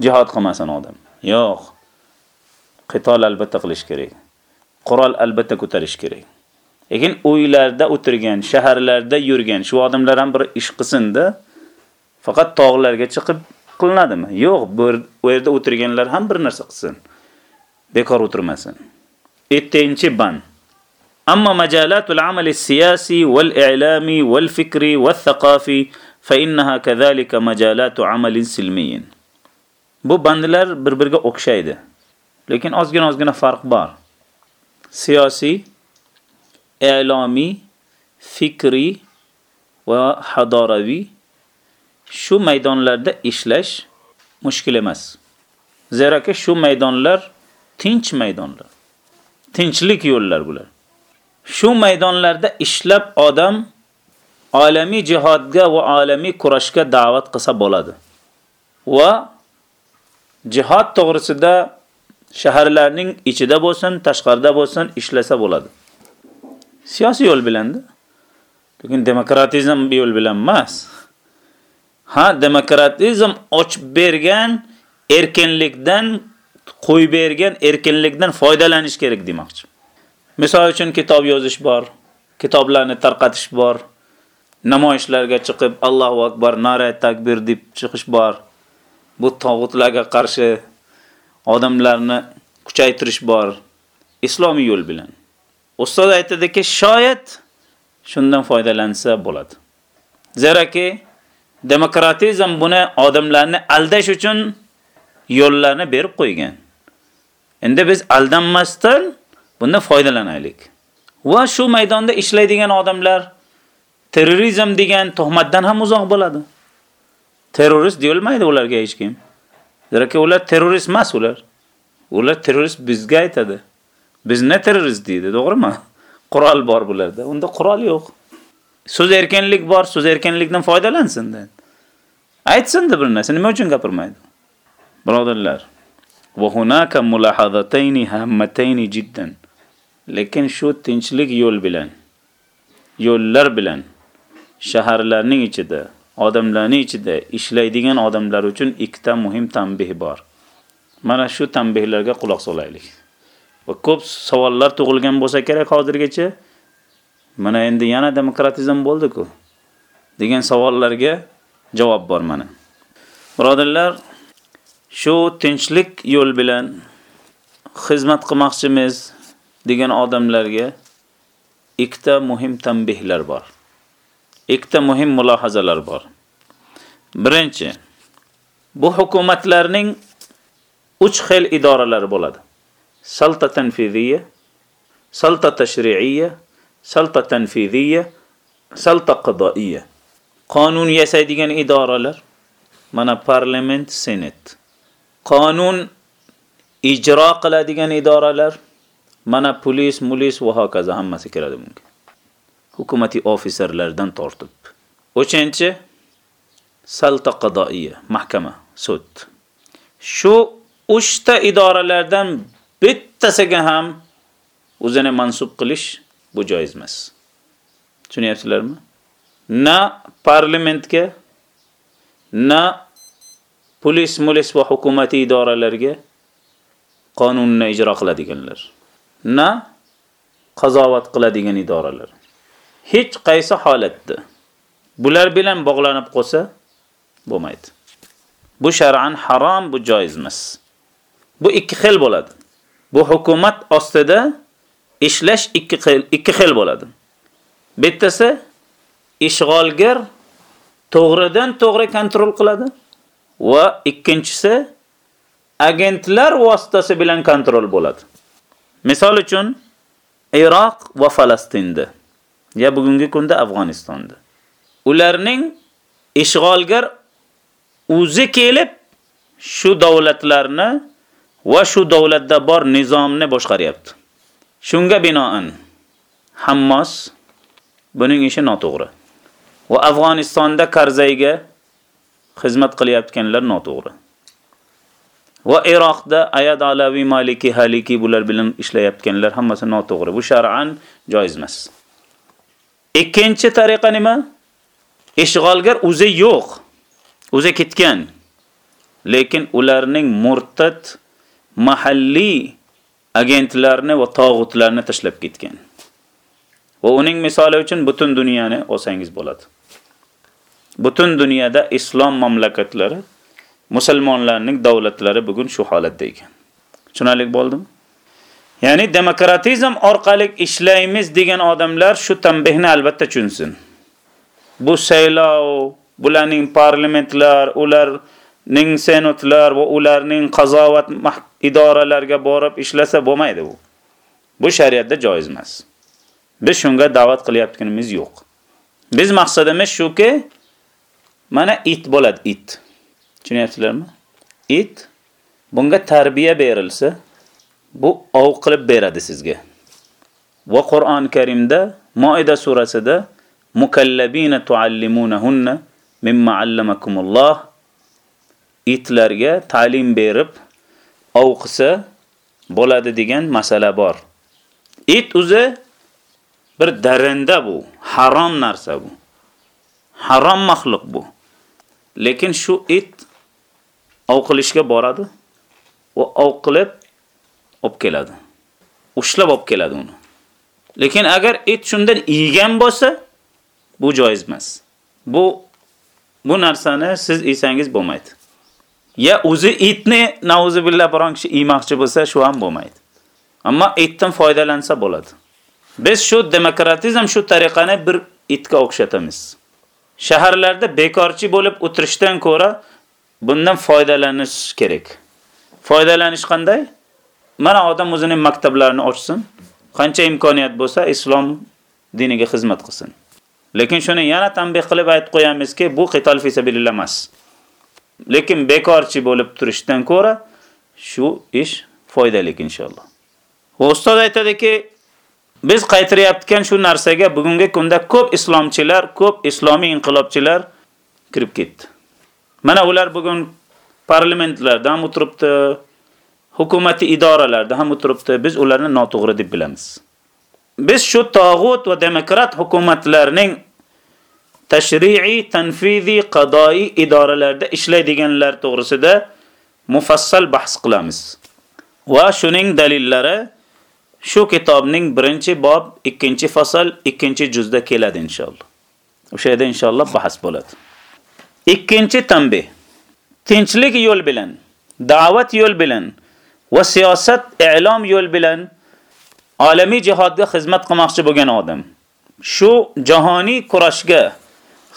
jihad qilmasin odam. Yo'q. Qitol albatta qilish kerak. Qurol albatta ko'tarish kerak. Lekin uylarda o'tirgan, shaharlarda yurgan shu odamlar ham bir ish qilsin-da. Faqat tog'larga chiqib qilinadimi? Yo'q, bu yerda o'tirganlar ham bir narsa qilsin. Bekor o'tirmasin. 7-ban. Amma majalatul amali siyasi wal i'lami wal fikri wal thaqafi fa innaha kadhalika majalatu amalin. Bu bandlar bir-biriga o'xshaydi. Lekin ozgina ozgina farq bor. Siyosiy, e'lomiy, fikriy va hadoraviy shu maydonlarda ishlash mushkil emas. Zeraki shu maydonlar tinch maydonlar. Tinchlik yo'llar bular. Shu maydonlarda ishlab odam olamiy jihodga va olamiy kurashga da'vat qilsa bo'ladi. Va jihod to'g'risida shaharlarning ichida bo'lsin, tashqarida bo'lsin ishlasa bo'ladi. Siyosiy yo'l bilanda. Lekin demokratizm yo'l bilan emas. Ha, demokratizm ochib bergan erkinlikdan qo'yib bergan erkinlikdan foydalanish kerak demoqchi. Misol uchun kitob yozish bor, kitoblarni tarqatish bor, namoyishlarga chiqib Allohu akbar, nara takbir deb chiqish bor. Bu tog'utlarga qarshi odamlarni kuchaytirish bor islomiy yo'l bilan. Ustoz aytadiki, shoyat shundan foydalansa bo'ladi. Zeraki demokratizm buni odamlarni aldash uchun yo'llarni berib qo'ygan. Endi biz aldanmasdan bundan foydalanaylik. Va shu maydonda ishlaydigan odamlar terrorizm degan tuhmatdan ham uzoq bo'ladi. Terrorist deyilmaydi ularga hech kim. Zeraki ular terrorist emas ular. Ular terrorist bizga aytadi. Biz ne terrorist deydi, to'g'rimi? [LAUGHS] Qurol bor bularda. Unda qurol yo'q. So'z erkinlik bor, so'z erkinlikdan foydalansin dedi. Aytsin-da bir narsa, nima uchun gapirmaydi? Birodarlar, va hunaka mulahazatayn hammatayn jiddan. Lekin shu tinchlik yo'l bilan, yo'llar bilan shaharlarning ichida, odamlarning ichida ishlaydigan odamlar uchun ikkita muhim tanbih bor. Mana shu tanbihlarga quloq solaylik. Va ko'p savollar tug'ilgan bo'lsa kerak hozirgacha. Mana endi yana demokratizm bo'ldi-ku degan savollarga javob bor mana. Birodarlar, shu tinchlik yo'l bilan xizmat qilmoqchimiz degan odamlarga ikkita muhim tanbihlar bor. Ikkita muhim mulohazalar bor. Birinchi, bu hukumatlarning 3 xil idoralari bo'ladi. Salta tanfiziyya, salta tashri'iyya, salta tanfiziyya, salta qidoiyya. Qonun yasaydigan idoralar mana parlament, senat. Qonun ijro qiladigan idoralar mana polis, mulis va hokazo hammasi kiradi bunga. Hukumatiy ofitserlardan tortib. O'chinchi salta qadoiya, mahkama, sud. Shu 3 ta idoralardan bittasiga ham o'zini mansub qilish bu joiz emas. Tushunyapsizlarmi? Na parlamentga, na polis, mulis va hukumatiy idoralarga qonunni ijro qiladiganlar. Na qazovat qiladigan idoralar. Hech qaysi holatda bular bilan bog'lanib qolsa bo'lmaydi. Bu shar'an harom, bu joiz emas. Bu ikki xil bo'ladi. Bu hukumat ostida ishlash ikki xil, ikki xil bo'ladi. Bittasi ishg'olgar to'g'ridan to'g'ri kontrol qiladi va ikkinchisi agentlar vositasi bilan kontrol bo'ladi. Misol uchun Iroq va Falastinda ya bugungi kunda Afg'onistonda. Ularning ishg'olgar o'zi kelib shu davlatlarni va shu davlatda bor nizomni boshqaryapti. Shunga binoan Hammos buning ishi noto'g'ri. Va Afg'onistonda Karzayga xizmat qilyotganlar noto'g'ri. Va Iroqda Ayad Alavi, Maliki, Haliki bular bilan ishlayotganlar hammasi noto'g'ri. Bu shar'an joiz emas. Ikkinchi tariqa nima? Ishg'olgar o'zi yo'q. O'zi ketgan. Lekin ularning murtad mahalliy agentlarni va tog'utlarni tashlab ketgan. Va uning misoli uchun butun dunyoni olsangiz bo'ladi. Butun dunyoda islom mamlakatlari, musulmonlarning davlatlari bugun shu holatda ekan. Tushunalik bo'ldimi? Ya'ni demokratizm orqali ishlaymiz degan odamlar shu tanbehni albatta tushunsin. Bu saylov, bularning parlamentlar, ularning senatlar va ularning qazovat idoralariga borib ishlasa bo'lmaydi bu. Bu shariatda joiz emas. Biz shunga da'vat qilyapganimiz yo'q. Biz maqsadimiz shuki, mana it bo'ladi, it. Tushunyapsizlarmi? It bunga tarbiya berilsa, bu ov qilib beradi sizga. Va Qur'on Karimda Moida surasida mukallabina tuallimunahunna mimma allamakumulloh itlarga ta'lim berib ov qilsa bo'ladi degan masala bor. It o'zi bir daranda bu, harom narsa bu. Harom maxluq bu. Lekin shu it ov qilishga boradi va ov qilib olib keladi. Ushlab olib keladi uni. Lekin agar it shundan yegan bo'lsa, bu joiz emas. Bu bu narsani siz yesangiz bo'lmaydi. Ya o'zi itni nauzi billah biron kishi yemoqchi bo'lsa, shu ham bo'lmaydi. Ammo itdan foydalansa bo'ladi. Biz shu demokratizm shu tariqani bir itga o'xshatamiz. Shaharlarda bekorchi bo'lib o'tirishdan ko'ra bundan foydalanish kerak. Foydalanish qanday? Mana odam o'zining maktablarini ochsin, qancha imkoniyat bo'lsa islom diniga xizmat qilsin. Lekin shuni yana tanbeh qilib aytib qo'yamizki, bu qital fi sabilillah emas. Lekin bekorchi bo'lib turishdan ko'ra shu ish foydali inshaalloh. Va ustoz aytadiki, biz qaytiryaptgan shu narsaga bugungi kunda ko'p islomchilar, ko'p islomiy inqilobchilar kirib ketdi. Mana ular bugun parlamentlarda ham o'tiribdi, hukumatli idoralarda ham o'tiribdi. Biz ularni noto'g'ri deb bilamiz. Biz shu tog'ut va demokrat hukumatlarning tashri'iy, tanfiziy, qadoi idoralarda ishlaydiganlar to'g'risida mufassal bahs qilamiz. Va shuning dalillari shu kitobning 1-bob, 2-fasl, 2-juzda keladi inshaalloh. O'sha yerda inshaalloh bahs bo'ladi. Ikkinchi tanbeh. Tinchlik yo'l bilan, da'vat yo'l bilan va siyosat e'lom yo'l bilan olamiy jihodga xizmat qilmoqchi bo'lgan odam, shu jahoniy kurashga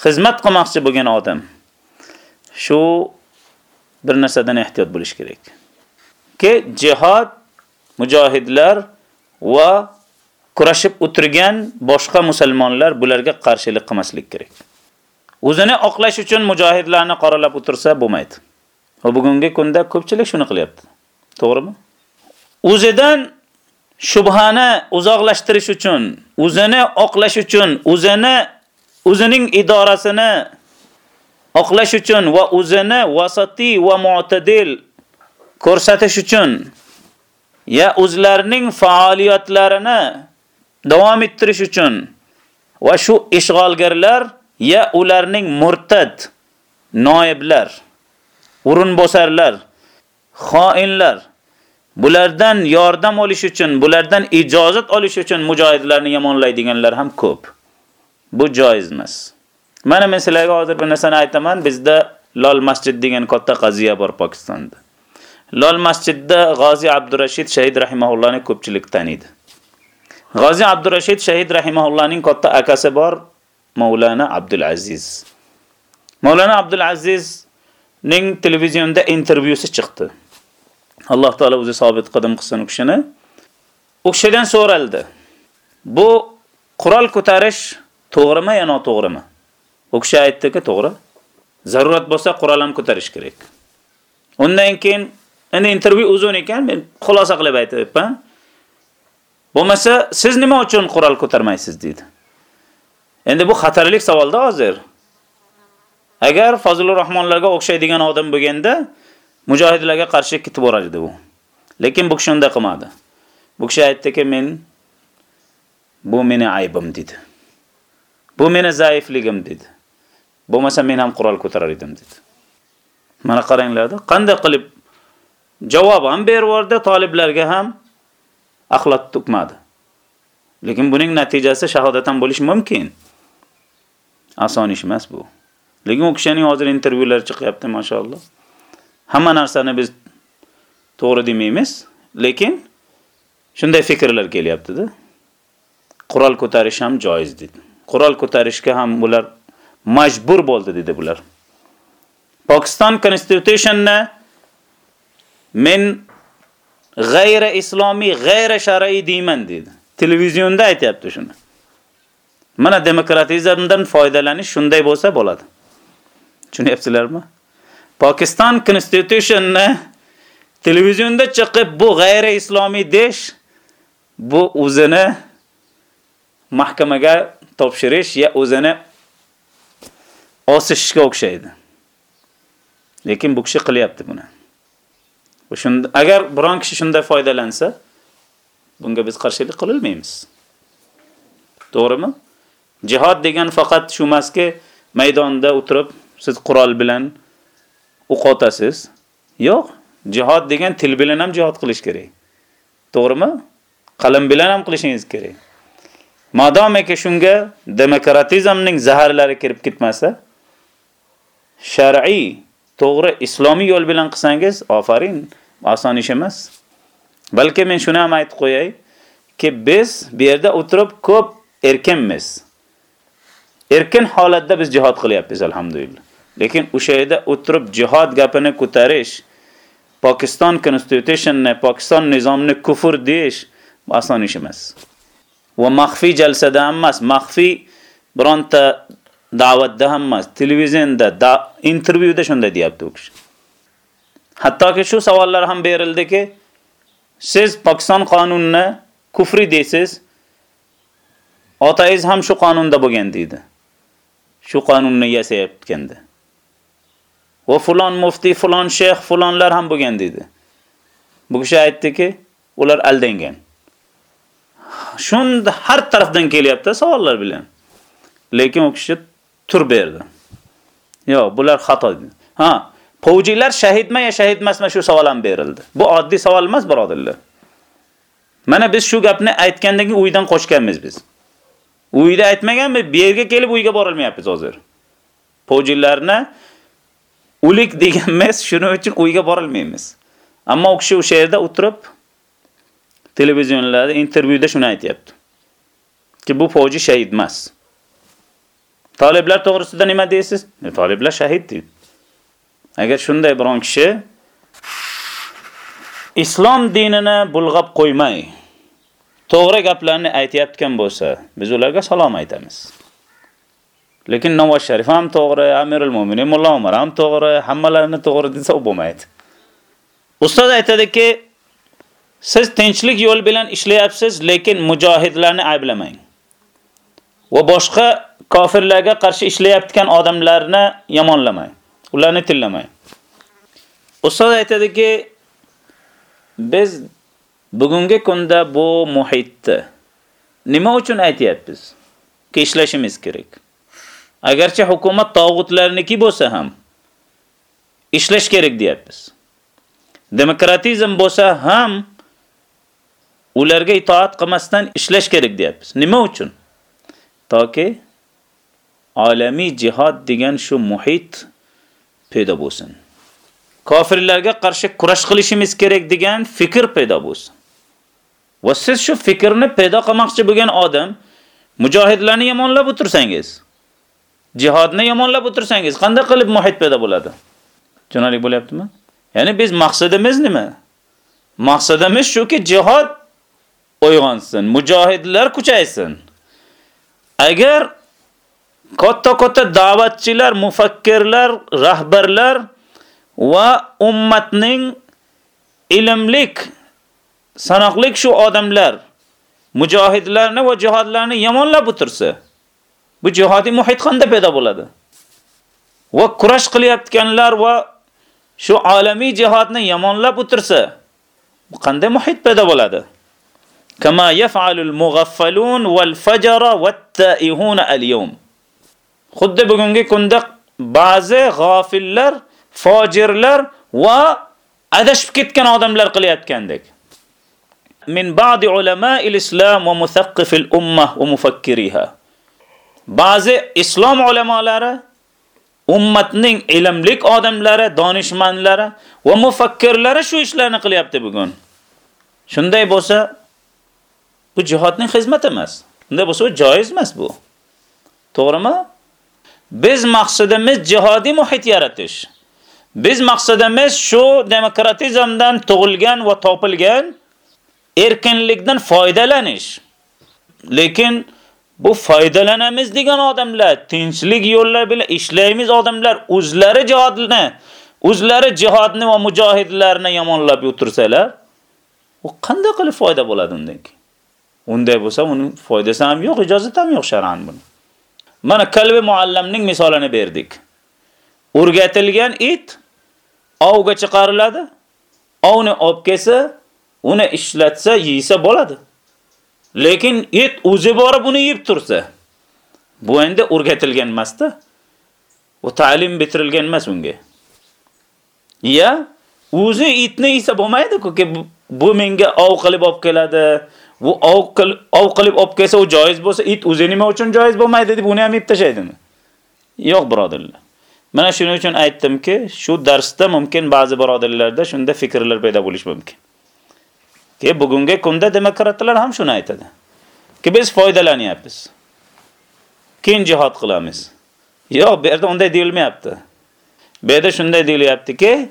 xizmat qilmoqchi bo'lgan odam shu bir narsadan ehtiyot bo'lish kerak. Ki jihad mujohidlar va kurashib o'tirgan boshqa musulmonlar bularga qarshilik qilmaslik kerak. O'zini oqlash uchun mujohidlarni qoralab o'tirsa bo'lmaydi. Va bugungi kunda ko'pchilik shuni qilyapti. To'g'rimi? O'zidan shubhani uzoqlashtirish uchun, o'zini oqlash uchun, o'zini o'zining idorasini oqlash uchun va o'zini vasati va mu'tadil ko'rsatish uchun ya o'zlarining faoliyatlarini davom ettirish uchun va shu ishg'olgarlar ya ularning murtad noiblar, o'rinbosarlar, xoinlar bulardan yordam olish uchun, bulardan ijozat olish uchun mujohidlarni yomonlaydiganlar ham ko'p. Bu joiz emas. Mana men sizlarga hozir bir narsani aytaman, bizda Lol masjid degan katta qaziya bor Pokistonda. Lol masjidda G'ozi Abdurashid shahid rahimahullohni ko'pchilik taniydi. G'ozi Abdurashid shahid rahimahullohning katta akasi bor, Maulana Abdul Aziz. Maulana Abdul Azizning televizionda intervyusi chiqdi. Alloh taolo o'zi sobit qadam qilsin u kishini. U kishidan so'raldi. Bu qurol ko'tarish To'g'rimi yo noto'g'rimi? U kishi aytdiki, to'g'ri. Zarurat bo'lsa qurol ham ko'tarish kerak. Undan keyin endi intervyu uzun ekan, men xulosa qilib aytayapman. Bo'lmasa, siz nima uchun qurol ko'tarmaysiz dedi. Endi bu xatarlik savolda hozir. Agar Fazlur Rahmonlarga o'xshaydigan odam bo'lganda, mujohidlarga qarshi ketib borardi u Lekin bu kishi unday qilmadi. Bu kishi aytdiki, men bu meni aybim dedi. Bu meni zaifligim dedi. Bo'lmasa men ham qurol ko'tarar edim dedi. Mana qaranglar, qanday qilib javob ham berib yubordi, taliblarga ham axlat tukmadi. Lekin buning natijasi shahodatdan bo'lishi mumkin. Oson ish emas bu. Lekin u kishining hozir intervyulari chiqyapti, mashalloh. Hamma narsani biz to'g'ri demaymiz, lekin shunday fikrlar kelyapti-da. Qurol ko'tarish ham joiz dedi. qurol ko'tarishga ham bular majbur bo'ldi dedi bular. Pokiston Constitution'ni men g'ayri islomiy, g'ayri shar'iy deyman dedi. Televizionda aytayapti shuni. Mana demokratizmdan foydalanish shunday bo'lsa bo'ladi. Tushunyapsizlarmi? Pokiston Constitution'ni televizionda chiqib bu g'ayri islomiy desh bu o'zini mahkamaga topshirish ya o'zini osishga o'xshaydi. Lekin bu kishi qilyapti buni. Shunda agar biron kishi shunday foydalansa, bunga biz qarshilik qilolmaymiz. To'g'rimi? Jihad degan faqat shu emaski, maydonda o'tirib siz qurol bilan o'q otasiz. Yo'q, jihad degan til bilan ham jihad qilish kerak. To'g'rimi? Qalam bilan ham qilishingiz kerak. Madomaki shunga demokratizmning zaharlari kirib ketmasa, shar'iy, to'g'ri islomiy yo'l bilan qilsangiz, ofarin, oson ish emas. Balki men shuni ham aytib qo'yay, ki biz bu yerda o'tirib ko'p erkinmiz. Erkin holatda biz jihad qilyapmiz alhamdulillah. Lekin o'sha yerda o'tirib jihad gapini ko'tarish, Pokiston constitutionni, Pokiston nizomini kufr deyish oson ish emas. Va maxfiy jalsada emas, maxfiy bironta da'vatda ham emas, televizionda, intervyuda shunday deyapti u kishi. Hattoki shu savollar ham berildiki, siz Pokiston qonunini kufri deysiz, otangiz ham shu qonunda bo'lgan deydi. Shu qonunni yasayotganda. Va fulon mufti, fulon sheyx, fulonlar ham bo'lgan deydi. Bu kishi aytdiki, ular aldangan. Shunda har tarafdan kelyapti savollar bilan. Lekin u kishi tur berdi. Yo'q, bular xato. Ha, Povjilar shahidmi yo shahidmasmi shu savol ham berildi. Bu oddiy savol emas, birodarlar. Mana biz shu gapni aytgandan keyin uydan qo'shganmiz biz. Uyda aytmaganmi? Bu yerga kelib uyga borilmayapmiz hozir. Povjilarni ulik deganmiz, [LAUGHS] shuning uchun uyga borilmaymiz. Ammo u kishi o'sha yerda o'tirib televizionlarda, intervyuda shuni aytayapti. Ki bu foji shahid emas. Taliblar to'g'risida nima deysiz? E, Taliblar shahid deydi. Agar shunday biron kishi islom dinini bulg'ab qo'ymay, to'g'ri gaplarni aytayotgan bo'lsa, biz ularga salom aytamiz. Lekin Navoz Sharif ham to'g'ri, Amirul Mo'minin Mulla Umar ham to'g'ri, hammalarini to'g'ri desa u bo'lmaydi. Ustoz aytadiki, siz tinchlik yo'l bilan ishlayapsiz, lekin mujohidlarni ayblamang. Va boshqa kofirlarga qarshi ishlayotgan odamlarni yomonlamang. Ularni tillamang. Ustoz aytadiki, biz bugungi kunda bu muhitni nima uchun aytyapmiz? Ki ishlashimiz kerak. Agarcha hukumat tog'utlarniki bo'lsa ham ishlash kerak deyapmiz. Demokratizm bo'lsa ham ularga itoat qilmasdan ishlash kerak deyapmiz. Nima uchun? Toki olamiy jihad degan shu muhit paydo bo'lsin. Kofirlarga qarshi kurash qilishimiz kerak degan fikr paydo bo'lsin. Va siz shu fikrni paydo qilmoqchi bo'lgan odam mujohidlarni yomonlab o'tirsangiz, jihodni yomonlab o'tirsangiz, qanday qilib muhit paydo bo'ladi? Tushunarli bo'lyaptimi? Ya'ni biz maqsadimiz nima? Maqsadimiz shuki jihod uyg'onsin, mujohidlar kuchaysin. Agar katta-katta da'vatchilar, mufakkirlar, rahbarlar va ummatning ilmlik, sanoqlik shu odamlar mujohidlarni va jihodlarni yomonlab o'tirsa, bu jihodiy muhit qanda paydo bo'ladi? Va kurash qilyotganlar va shu olamiy jihodni yomonlab o'tirsa, qanday muhit paydo bo'ladi? Kama yaf'alul mughaffalun wal fajara wat ta'ihun al-yawm. Xuddi bugungi kunda ba'zi g'ofillar, fojirlar va adashib ketgan odamlar qilayotgandek. Min ba'di ulama'il islam va muthaqqifil ummah va mufakkiriha. Ba'zi islom ulamolari ummatning ilmlik odamlari, donishmandlari va mufakkirlari shu ishlarni qilyapti bugun. Shunday bo'lsa, bu jihodning xizmati emas. Bunday bo'lsa, joiz emas bu. To'g'rimi? Biz maqsadimiz jihodiy muhit yaratish. Biz maqsadimiz shu demokratizmdan tug'ilgan va topilgan erkinlikdan foydalanish. Lekin bu foydalanamiz degan odamlar, tinchlik yo'llar bilan ishlaymiz odamlar o'zlari jihodni, o'zlari jihodni va mujohidlarni yomonlab o'tirsalar, u qanday qilib foyda bo'ladi undan keyin? Unday bo'lsa, uning foydasi ham yo'q, ijozati ham yo'q shar'an buni. Mana kalbi muallimning misolini berdik. O'rgatilgan it ovga chiqariladi. Ovni olib kelsa, uni ishlatsa, yeysa bo'ladi. Lekin it o'zi borib uni yeb tursa, bu endi o'rgatilgan emas-da. U ta'lim bitirilgan emas unga. Ya, o'zi itni yesa bo'lmaydi-ku, bu menga ov qilib olib keladi. Bu ov qilib ov qilib olib kelsa, u joiz bo'lsa, it o'zi nima uchun joiz bo'lmaydi deb uni ham yeb tashaydimi? Yo'q, birodarlar. Mana shuning uchun aytdimki, shu darsda mumkin ba'zi birodarlarda shunda fikrlar paydo bo'lishi mumkin. Ki bugungi kunda demokratlar ham shuni aytadi. Ki biz foydalanyapmiz. Keyin jihad qilamiz. Yo'q, bu yerda unday deyilmayapti. Bu yerda shunday deyilyaptiki,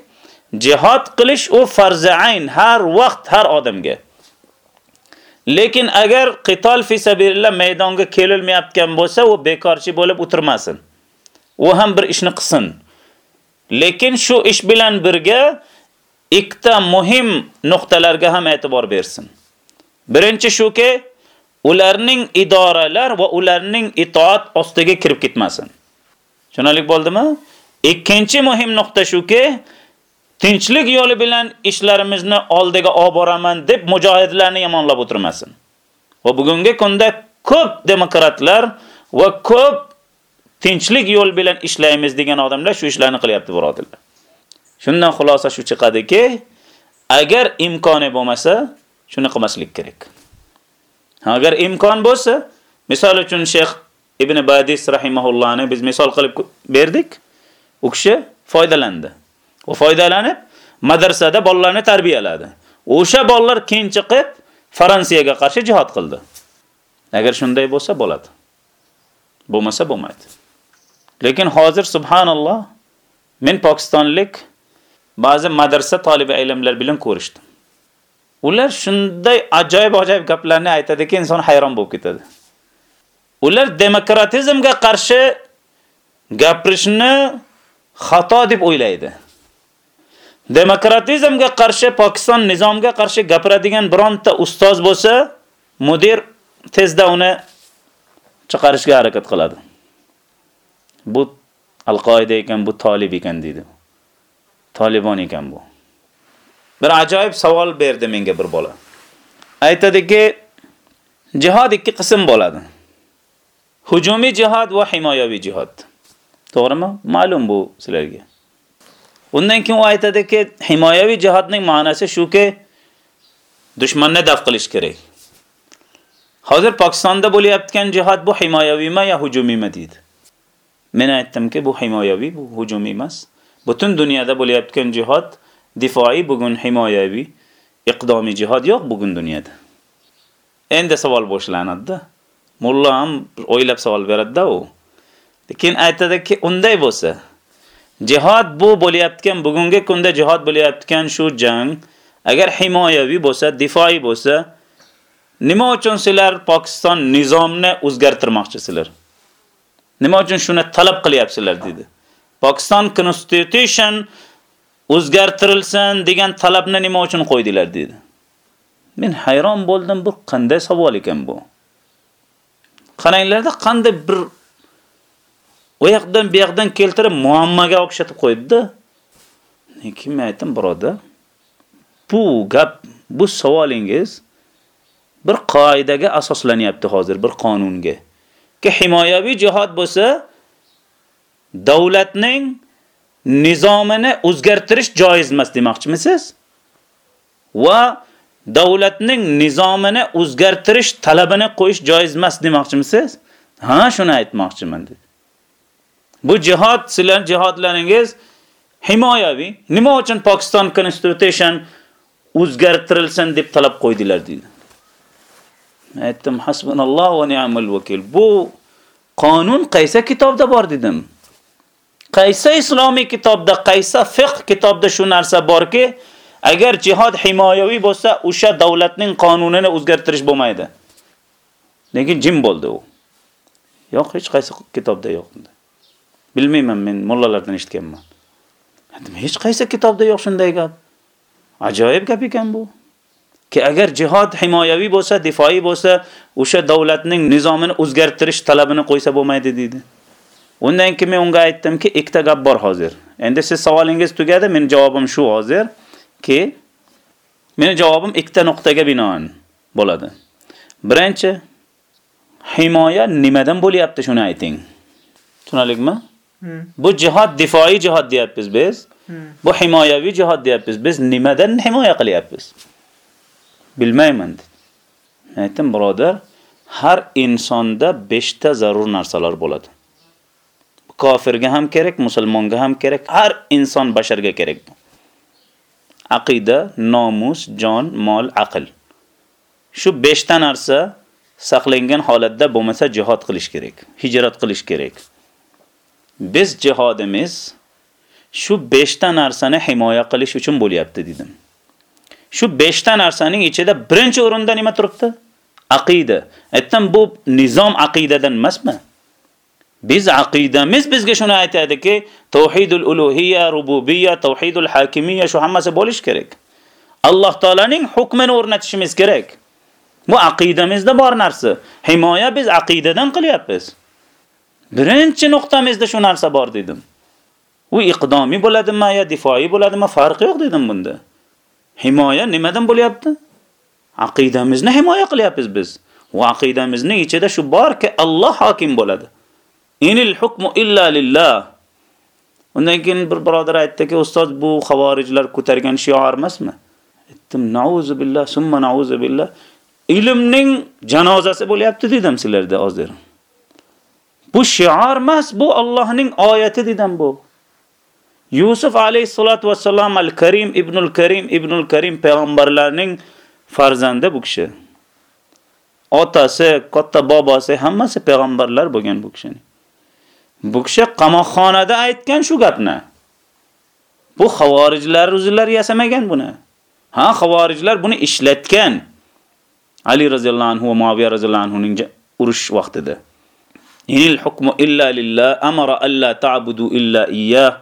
jihad qilish u farzi ayn har vaqt har odamga. Lekin agar qital fi sabilillah maydonga kelilmayotgan bo'lsa, u bekorchi bo'lib o'tirmasin. U ham bir ishni qilsin. Lekin shu ish bilan birga ikkita muhim nuqtalarga ham e'tibor bersin. Birinchi shuki, ularning idoralar va ularning itoat ostiga kirib ketmasin. Tushunalik bo'ldimi? Ikkinchi muhim nuqta shuki, tinchlik yo'li bilan ishlarimizni oldiga olib boraman deb mujohidlarni yomonlab o'tirmasin. Va bugungi kunda ko'p demokratlar va ko'p tinchlik yo'l bilan ishlaymiz degan odamlar shu ishlarni qilyapti, birodarlar. Shundan xulosa shu chiqadiki, agar imkoni bo'lmasa, shuni qilmaslik kerak. Agar imkon bo'lsa, misol uchun Sheyx Ibn Badis rahimahullohni biz misol qilib berdik. U kishi foydalandi. U foydalanib madrasada bolalarni tarbiyaladi. O'sha bolalar keyin chiqib Fransiyaga qarshi jihad qildi. Agar shunday bo'lsa bo'ladi. Bo'lmasa bo'lmaydi. Lekin hozir subhanalloh men Pokistonlik ba'zi madrasa tolibi ilmlar bilan ko'rishdim. Ular shunday ajoyib-ajoyib gaplarni aytadiki, inson hayron bo'lib ketadi. Ular demokratizmga qarshi gapirishni xato deb o'ylaydi. Demokratizmga qarshi Pokiston nizomiga qarshi gapiradigan bironta ustoz bo'lsa, mudir tezda uni chiqarishga harakat qiladi. Bu Al-Qoida ekan, bu Talib ekan deydi. Taliban ekan bu. Bir ajoyib savol berdi menga bir bola. Aytadiki, jihad ikki qism bo'ladi. Hujumiy jihad va himoyaviy jihad. To'g'rimi? Ma'lum bu sizlarga. Undan keyin u aytadiki, himoyaviy jihadning ma'nosi shuki, dushmanni daf qilish kerak. Hozir Pokistonda bo'layotgan jihad bu himoyaviymi yo hujumiymi deydi. Men aytdimki, bu himoyaviy, bu hujumiy emas. Butun dunyoda bo'layotgan jihad difoiy, bugun himoyaviy, iqdomiy jihad yo'q bugun dunyoda. Endi savol boshlanadi-da. Mulla ham o'ylab savol beradi-da u. Lekin aytadiki, unday bo'lsa, jihad bu bo'layotgan bugungi kunda jihad bo'layotgan shu jang agar himoyaviy bo'lsa, difoiy bo'lsa, nima uchun sizlar Pokiston nizomini o'zgartirmoqchisizlar? Nima uchun shuni talab qilyapsizlar dedi. Pokiston Constitution o'zgartirilsin degan talabni nima uchun qo'ydilar dedi. Men hayron bo'ldim, bu qanday savol ekan bu? Qaranglarda qanday bir oyoqdan bu yoqdan keltirib muammoga o'xshatib qo'ydi-da. Lekin men aytdim, birodar, bu gap, bu savolingiz bir qoidaga asoslanyapti hozir, bir qonunga. Ki himoyaviy jihad bo'lsa, davlatning nizomini o'zgartirish joiz emas demoqchimisiz? Va davlatning nizomini o'zgartirish talabini qo'yish joiz emas demoqchimisiz? Ha, shuni aytmoqchiman dedi. Bu jihad sizlar jihodlaringiz himoyaviy. Nima uchun Pokiston Constitution o'zgartirilsin deb talab qo'ydilar dedi. Aytdim, hasbunalloh va ni'mal vakil. Bu qonun qaysi kitobda bor dedim. Qaysi islomiy kitobda, qaysi fiqh kitobda shu narsa borki, agar jihad himoyaviy bo'lsa, o'sha davlatning qonunini o'zgartirish bo'lmaydi. Lekin jim bo'ldi u. Yo'q, hech qaysi kitobda yo'q unda. Bilmayman, men mullalardan eshitganman. Hech qaysi kitobda yo'q shunday gap. Ajoyib gap ekan bu. Ki agar jihad himoyaviy bo'lsa, difoiy bo'lsa, o'sha davlatning nizomini o'zgartirish talabini qo'ysa bo'lmaydi dedi. Undan keyin men unga aytdimki, ikkita gap bor hozir. Endi siz savolingiz tugadi, men javobim shu hozir ki meni javobim ikkita nuqtaga binoan bo'ladi. Birinchi himoya nimadan bo'lyapti shuni ayting. Tushunarlikmi? Hmm. Bu jihad difoiy jihad deyapmiz biz. Hmm. Bu himoyaviy jihad deyapmiz. Biz nimadan himoya qilyapmiz? bilmayman dedi. Aytdim, birodar, har insonda 5 ta zarur narsalar bo'ladi. Kofirga ham kerak, musulmonga ham kerak, har inson basharga kerak bu. Aqida, nomus, jon, mol, aql. Shu 5 ta narsa saqlangan holatda bo'lmasa jihad qilish kerak, hijrat qilish kerak. Biz jihodimiz shu 5 ta narsani himoya qilish uchun bo'lyapti dedim. Shu 5 ta narsaning ichida birinchi o'rinda nima turibdi? Aqida. Aytdim bu nizom aqidadan emasmi? Biz aqidamiz bizga shuni aytadiki, tauhidul uluhiyya, rububiyya, tauhidul hakimiyya shu hammasi bo'lish kerak. Alloh taolaning hukmini o'rnatishimiz kerak. Bu aqidamizda bor narsa. Himoya biz aqidadan qilyapmiz. Birinchi nuqtamizda shu narsa bor dedim. U iqdomiy bo'ladimi yo difoiy bo'ladimi farqi yo'q dedim bunda. Himoya nimadan bo'lyapti? Aqidamizni himoya qilyapmiz biz. Va aqidamizning ichida shu borki, Alloh hokim bo'ladi. Inil hukmu illa lillah. Undan keyin bir birodar aytdiki, ustoz bu xavorijlar ko'targan shior emasmi? Aytdim, nauzu billah, summa nauzu billah. Ilmning janozasi bo'lyapti dedim sizlarga hozir. Bu shior emas, bu Allohning oyati dedim bu. Yusuf alayhisolatu vassalam al-Karim ibnul Karim ibnul Karim payg'ambarlarning farzandi bu kishi. Otasi, katta bobosi hammasi payg'ambarlar bo'lgan bu kishining. Bu kishi qamoqxonada aytgan shu gapni. Bu xavorijlar o'zlari yasamagan buni. Ha, xavorijlar buni ishlatgan. Ali roziyallohu anhu va Muaviya roziyallohu anhuning urush vaqtida. Inil hukmu illa lillah amara alla ta'budu illa iyyah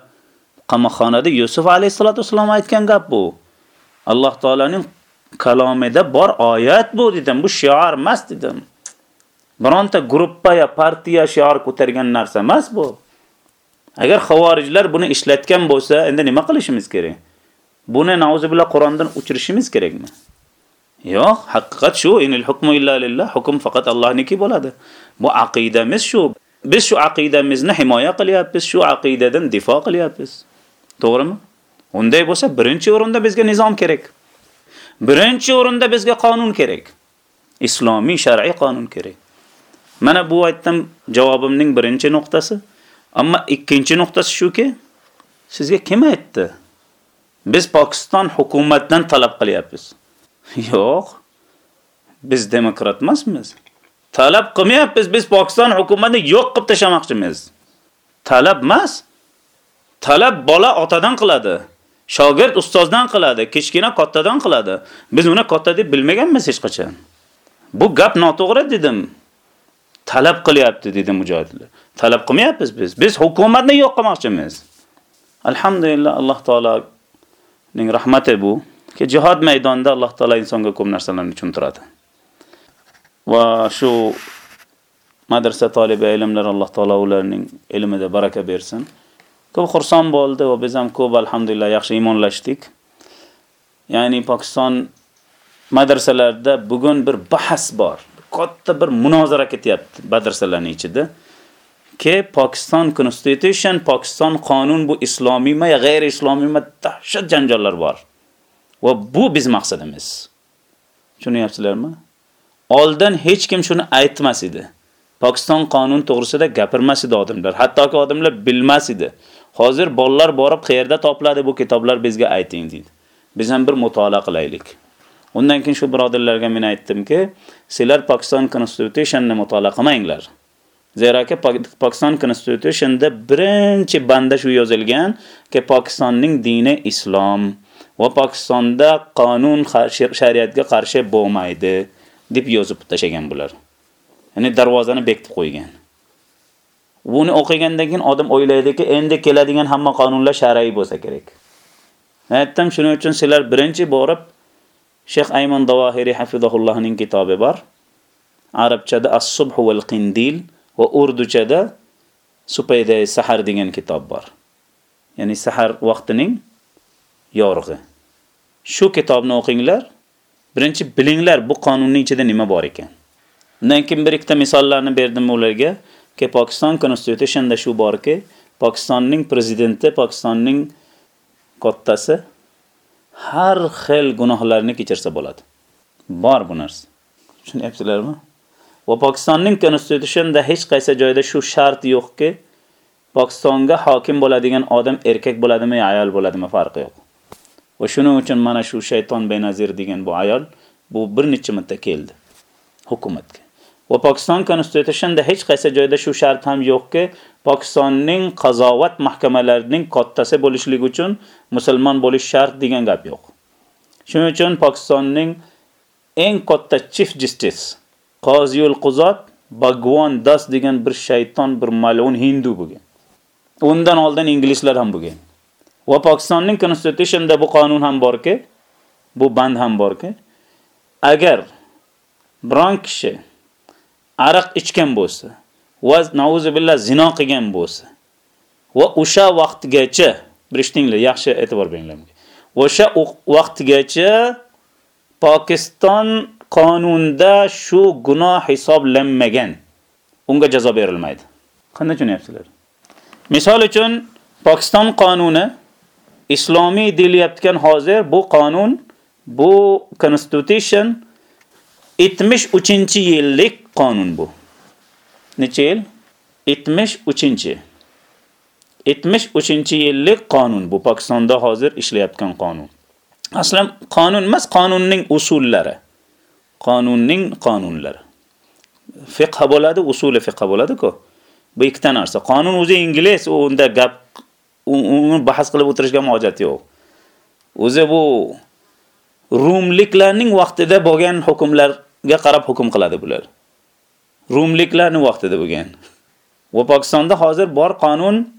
qamoqxonada Yusuf alayhisolatu vasallam aytgan gap bu. Alloh taolaning kalomida bor oyat bu dedim. Bu shior emas dedim. Bironta gruppa ya partiya shior ko'targan narsa emas bu. Agar xavorijlar buni ishlatgan bo'lsa, endi nima qilishimiz kerak? Buni nauzubillah Qur'ondan o'chirishimiz kerakmi? Yo'q, haqiqat shu, inil hukmu illa lillah, hukm faqat Allohniki bo'ladi. Bu aqidamiz shu. Biz shu aqidamizni himoya qilyapmiz, shu aqidadan difo qilyapmiz. To'g'rimi? Unday bo'lsa, birinchi o'rinda bizga nizom kerak. Birinchi o'rinda bizga qonun kerak. Islomiy shar'iy qonun kerak. Mana bu aytdim javobimning birinchi nuqtasi. Ammo ikkinchi nuqtasi shuki, sizga kim aytdi? Biz Pokiston hukumatdan talab qilyapmiz. [LAUGHS] Yo'q. Biz demokrat emasmiz. Talab qilmayapmiz, biz Pokiston hukumatini yo'q qilib tashamoqchimiz. Talab emas. Talab bola otadan qiladi. Shogird ustozdan qiladi, kichkina kattadan qiladi. Biz uni katta deb bilmaganmiz hech qachon. Bu gap noto'g'ri dedim. Talab qilyapti dedi mujohidlar. Talab qilmayapmiz biz. Biz hukumatni yo'q qilmoqchimiz. Alhamdulillah Alloh taolaning rahmati bu. Ki jihad maydonida Alloh taolay insonga ko'p narsalarni tushuntiradi. Va shu madrasa tolibi ilmlar Alloh taolo ularning ilmida baraka bersin. ko'p xursand bo'ldi va biz ham ko'p alhamdulillah yaxshi iymonlashdik. Ya'ni Pokiston madrasalarida bugun bir bahs bor. Katta bir munozara ketyapti madrasalarning ichida. Ke Pokiston Constitution, Pokiston qonun bu islomiymi yo g'ayri islomiymi dahshat janjallar bor. Va bu biz maqsadimiz. Tushunyapsizlarmi? Oldin hech kim shuni aytmas edi. Pokiston qonun to'g'risida gapirmas edi odamlar. Hattoki odamlar bilmas edi. Hozir bolalar borib qayerda topiladi bu kitoblar bizga ayting deydi. Biz ham bir mutolaa qilaylik. Undan keyin shu birodarlarga men aytdimki, sizlar Pakistan Constitutionni mutolaa qilmanglar. Zeraki Pakistan Constitution'da birinchi banda shu yozilgan, ki Pokistonning dini islom va Pokistonda qonun shariatga qarshi bo'lmaydi deb yozib tashagan bular. Ya'ni darvozani bekitib qo'ygan. Buni o'qigandan keyin odam o'ylaydiki, endi keladigan hamma qonunlar shar'iy bo'lsa kerak. Aytdim, shuning uchun sizlar birinchi borib Sheyx Ayman Dawahiri hafizahullohning kitobi bor. Arabchada As-Subh wal Qindil va urduchada Supayda Sahar degan kitob bor. Ya'ni sahar vaqtining yorug'i. Shu kitobni o'qinglar. Birinchi bilinglar bu qonunning ichida nima bor ekan. Undan keyin bir ikkita misollarni berdim ularga, Ke Pokiston Constitutionda shu borki, Pokistonning prezidenti, Pokistonning qottasi har xil gunohlarni kechirsa bo'ladi. Bor bu narsa. Tushunyapsizlarmi? Va Pokistonning Constitutionda hech qaysi joyda shu shart yo'qki, Pokistonga hokim bo'ladigan odam erkak bo'ladimi, ayol bo'ladimi farqi yo'q. Va shuning uchun mana shu shayton Benazir degan bu ayol bu bir necha marta keldi hukumatga. Va Pokiston konstitutsiyasida hech qaysi joyda shu shart ham yo'qki, Pokistonning qazovat mahkamalarining kattasi bo'lishligi uchun musulmon bo'lish shart degan gap yo'q. Shuning uchun Pokistonning eng katta chief justice Qoziyul Quzot Bagwan Das degan bir shayton, bir mal'un hindu bo'lgan. Undan oldin inglizlar ham bo'lgan. Va Pokistonning konstitutsiyasida bu qonun ham borki, bu band ham borki, agar biron kishi araq ichgan bo'lsa va nauzubillah zino qilgan bo'lsa va o'sha vaqtgacha birishtinglar, yaxshi e'tibor beringlar. O'sha vaqtgacha Pokiston qonunda shu gunoh hisoblanmagan. Unga jazo berilmaydi. Qanday tushunyapsizlar? Misol uchun Pokiston qonuni islomiy deyilayotgan hozir bu qonun, bu constitution 73-yillik qonun bu. Necha yil? 73-chi. 73-yillik qonun bu Pokistonda hozir ishlayotgan qonun. Aslan qonun emas, qonunning usullari. Qonunning qonunlari. Fiqh bo'ladi, usuli fiqh bo'ladi-ku. Bu ikkita narsa. Qonun o'zi ingliz, unda gap uni bahs qilib o'tirishga hojat yo'q. O'zi bu Rumliklarning vaqtida bo'lgan hukmlarga qarab hukm qiladi bular. Rumliklarning vaqtida bo'lgan. Va Pokistonda hozir bor qonun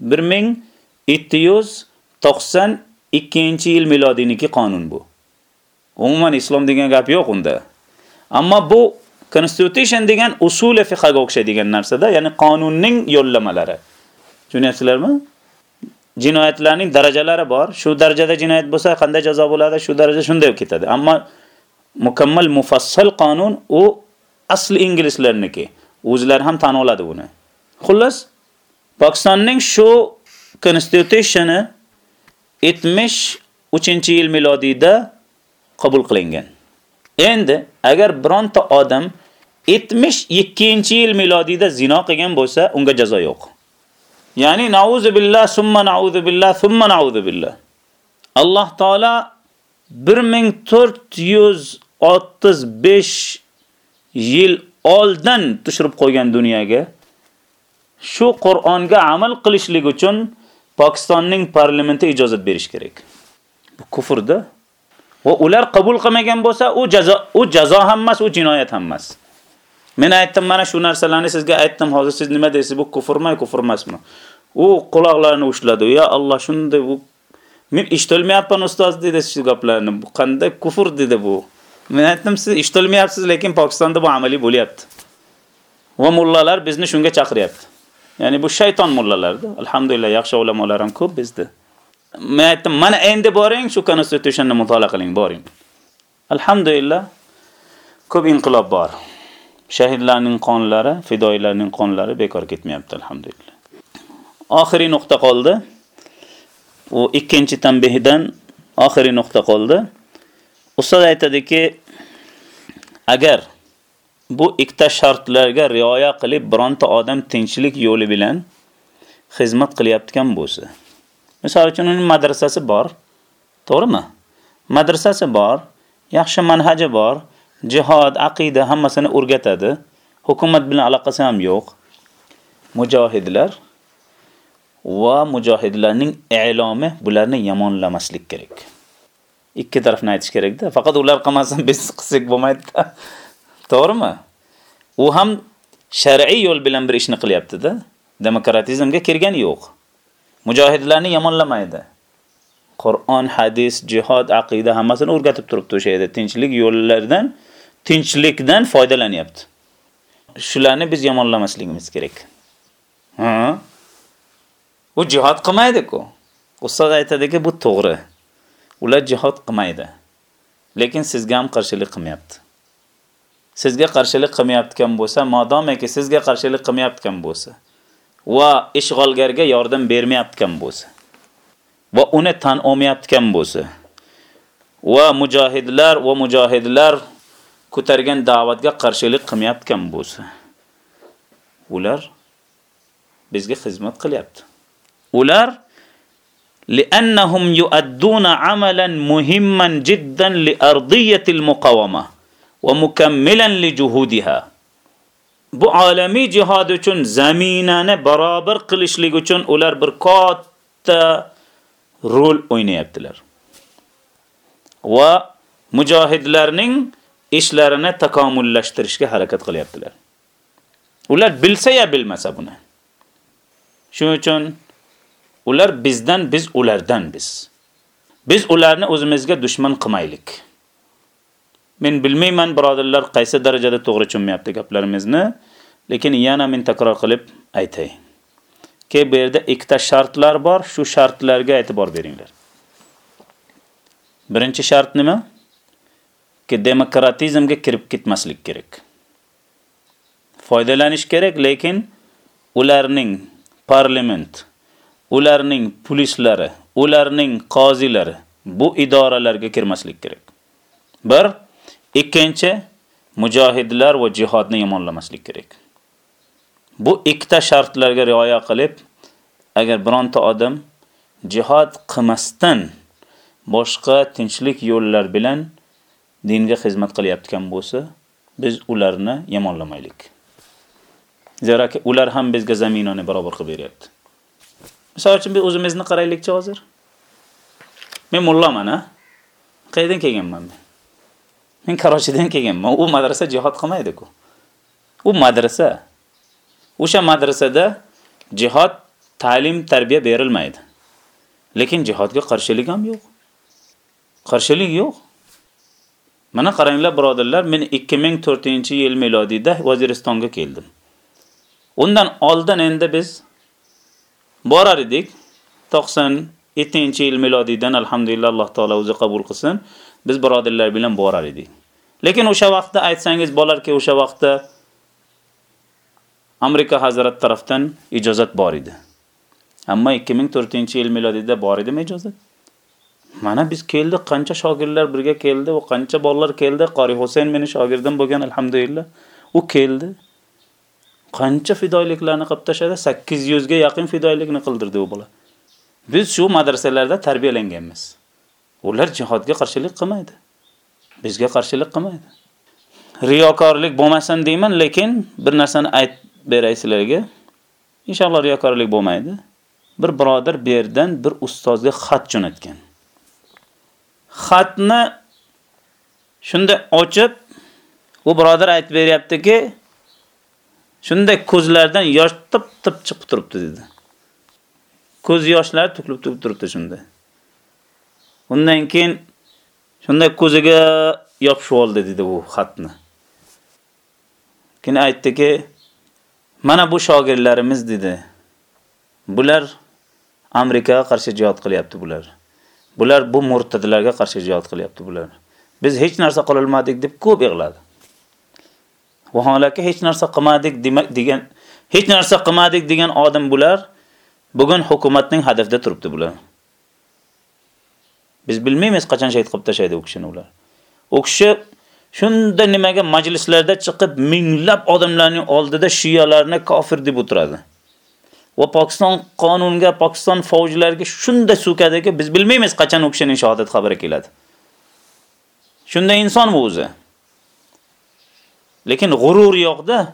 1792-yil milodiyiniki qonun bu. Umuman islom degan gap yo'q unda. Ammo bu constitution degan usul fiqhga o'xshaydigan narsada, ya'ni qonunning yo'llamalari. Tushunyapsizlarmi? Jinoyatlarning darajalari bor. Shu darajada jinoyat bo'lsa qanday jazo bo'ladi, shu daraja shunday ketadi. Ammo mukammal mufassal qonun u asli inglizlarniki. O'zlari ham tan oladi buni. Xullas, Pokistonning shu constitutioni 73-yil milodiyda qabul qilingan. Endi agar bironta odam 72-yil milodiyda zino qilgan bo'lsa, unga jazo yo'q. Ya'ni nauzu billah, summa nauzu billah, summa nauzu billah. Alloh taolo 1435 yil oldin tushirib qo'ygan dunyoga shu Qur'onga amal qilishlik uchun Pokistonning parlamenti ijozat berish kerak. Bu kufrda. Va ular qabul qilmagan bo'lsa, u jazo u jazo ham emas, u jinoyat ham emas. Men aytdim, mana shu narsalarni sizga aytdim, hozir siz nima deysiz? Bu kufrmi, kufr emasmi? U quloqlarini ushladi. Ya Alloh, shunday bu men eshitolmayapman ustoz dedi shu gaplarni. Bu qanday kufr dedi bu. Men aytdim, siz eshitolmayapsiz, lekin Pokistonda bu amaliy bo'lyapti. Va mullalar bizni shunga chaqiryapti. Ya'ni bu shayton mullalardir. Alhamdulillah, yaxshi ulamolar ham ko'p bizda. Men aytdim, mana endi boring, shu constitutionni mutolaa qiling, boring. Alhamdulillah, ko'p inqilob bor. Shahidlarning qonlari, fidoilarning qonlari bekor ketmayapti, alhamdulillah. Oxiri nuqta qoldi. U ikkinchi tanbehdan oxiri nuqta qoldi. Ustoz aytadiki, agar bu ikkita shartlarga rioya qilib bironta odam tinchlik yo'li bilan xizmat qilyaptigan bo'lsa. Misol uchun uning madrasasi bor, to'g'rimi? Madrasasi bor, yaxshi manhaji bor, jihod, aqida hammasini o'rgatadi. Hukumat bilan aloqasi ham yo'q. mujohidlar va mujohidlarning e'lomi bularni yomonlamaslik kerak. Ikki tarafni aytish kerakda Faqat ular qilmasin biz qilsak bo'lmaydida To'g'rimi? U ham shar'iy yo'l bilan bir ishni qilyapti-da. Demokratizmga kirgani yo'q. Mujohidlarni yomonlamaydi. Qur'on, hadis, jihad, aqida hammasini o'rgatib turibdi o'sha yerda. Tinchlik yo'llaridan, tinchlikdan foydalanyapti. Shularni biz yomonlamasligimiz kerak. Ha? U jihad qilmaydi-ku. Ustoz aytadiki, bu to'g'ri. Ular jihod qilmaydi. Lekin sizga ham qarshilik qilmayapti. Sizga qarshilik qilmayotgan bo'lsa, modomiki sizga qarshilik qilmayotgan bo'lsa va ishg'olgarga yordam bermayotgan bo'lsa va uni tan olmayotgan bo'lsa va mujohidlar va mujohidlar ko'targan da'vatga qarshilik qilmayotgan bo'lsa ular bizga xizmat qilyapti. ular لأنهم يؤدون عملا مهما جدا لأرضية المقاومة ومكملا لجهودها bu alamiy jihad uchun zaminani barobar qilishlik uchun ular bir katta rol o'ynayaptilar. Va mujohidlarning ishlarini takomillashtirishga harakat qilyaptilar. Ular bilsa ya bilmasa buni. Shuning uchun ular bizdan, biz ulardan biz. Biz ularni o'zimizga dushman qilmaylik. Men bilmayman birodarlar qaysi darajada to'g'ri tushunmayapti gaplarimizni, lekin yana men takror qilib aytay. Ke bu yerda ikkita shartlar bor, shu shartlarga e'tibor beringlar. Birinchi shart nima? Ki demokratizmga kirib ketmaslik kerak. Foydalanish kerak, lekin ularning parlament, ularning polislari, ularning qozilari bu idoralarga kirmaslik kerak. Bir Ikkinchi, mujohidlar va jihodni yomonlamaslik kerak. Bu ikkita shartlarga rioya qilib, agar bironta odam jihod qilmasdan boshqa tinchlik yo'llar bilan dinga xizmat qilyotgan bo'lsa, biz ularni yomonlamaylik. Zeraki ular ham bizga zaminani barobar qilib beryapti. Misol uchun biz o'zimizni qaraylikchi hozir. Men mullaman, a? Qayerdan kelganman men? Men Karachidan kelganman. U madrasa jihad qilmaydi-ku. U madrasa. O'sha madrasada jihad ta'lim tarbiya berilmaydi. Lekin jihodga qarshilik ham yo'q. Qarshilik yo'q. Mana qaranglar birodarlar, men 2004-yil milodiyda Vaziristonga keldim. Undan oldin endi biz borar edik. 97-yil milodiydan alhamdulillah Alloh taolo o'zi qabul qilsin. Biz birodarlar bilan borar edik. Lekin o'sha vaqtda aytsangiz bo'larki, o'sha vaqtda Amerika Hazrat tarafdan ijozat bor edi. Ammo 2004-yil milodida bor edimi ijozat? Mana biz keldik, qancha shogirdlar birga keldi va qancha bolalar keldi. Qori Husayn meni shogirdim bo'lgan, alhamdulillah. U keldi. Qancha fidoiliklarni qilib tashladi 800 ga yaqin fidoilikni qildirdi u bola. Biz shu madrasalarda tarbiyalanganmiz. Ular jihodga qarshilik qilmaydi. bizga qarshilik qilmaydi. Riyokorlik bo'lmasin deyman, lekin bir narsani aytib beray sizlarga. Inshaalloh riyokorlik bo'lmaydi. Bir birodar bu yerdan bir ustozga xat jo'natgan. Xatni shunda ochib, u birodar aytib beryaptiki, shunday ko'zlardan yosh tip-tip chiqib turibdi dedi. Ko'z yoshlari to'kilib turibdi shunda. Undan keyin Shunda ko'ziga yopishib oldi dedi bu xatni. Keyin aytdiki, mana bu shogirdlarimiz dedi. Bular Amerikaga qarshi jihad qilyapti bular. Bular bu murtidlarga qarshi jihad qilyapti bular. Biz hech narsa qila olmadik deb ko'p yig'ladi. Vaholaki hech narsa qilmadik degan, hech narsa qilmadik degan odam bular bugun hukumatning hadafida turibdi bular. Biz bilmaymiz qachon shahid qilib tashlaydi u kishini ular. U kishi shunda nimaga majlislarda chiqib minglab odamlarning oldida shiyalarni kofir deb o'tiradi. Va Pokiston qonuniga, Pokiston fojilariga shunda so'kadiki, biz bilmaymiz qachon u kishining shahodat xabari keladi. Shunda inson bu o'zi. Lekin g'urur yo'qda.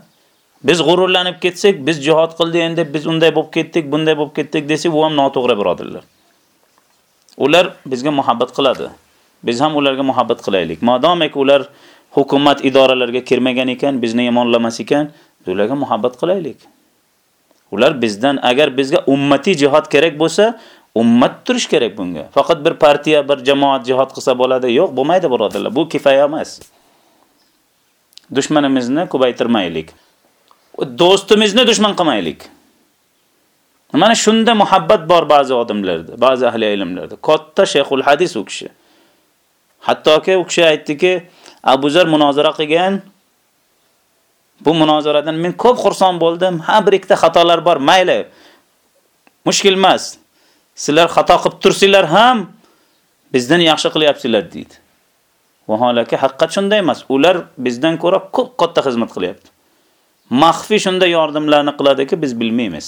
Biz g'ururlanib ketsak, biz jihad qildik endi, biz unday bo'lib ketdik, bunday bo'lib ketdik desak, bu ham noto'g'ri birodirlar. Ular bizga muhabbat qiladi. Biz ham ularga muhabbat qilaylik. Modomaki ular hukumat idoralariga kirmagan ekan, bizni yomonlamas ekan, ularga muhabbat qilaylik. Ular bizdan agar bizga ummatiy jihad kerak bo'lsa, ummat turish kerak bunga. Faqat bir partiya, bir jamoat jihad qilsa bo'ladi. Yo'q, bo'lmaydi birodarlar. Bu kifoya emas. Dushmanimizni ko'paytirmaylik. Do'stimizni dushman qilmaylik. Mana shunda muhabbat bor ba'zi odamlarda, ba'zi ahli ilmlarda. Katta shayxul hadis u kishi. Hattoki u kishi aytdiki, Abu Zar munozara qilgan. Bu munozaradan men ko'p xursand bo'ldim. Ha, bir ikkita xatolar bor, mayli. Mushkil emas. Sizlar xato qilib tursinglar ham bizdan yaxshi qilyapsizlar deydi. Vaholaki haqiqat shunday emas. Ular bizdan ko'ra ko'p katta xizmat qilyapti. Maxfi shunda yordamlarni qiladiki, biz bilmaymiz.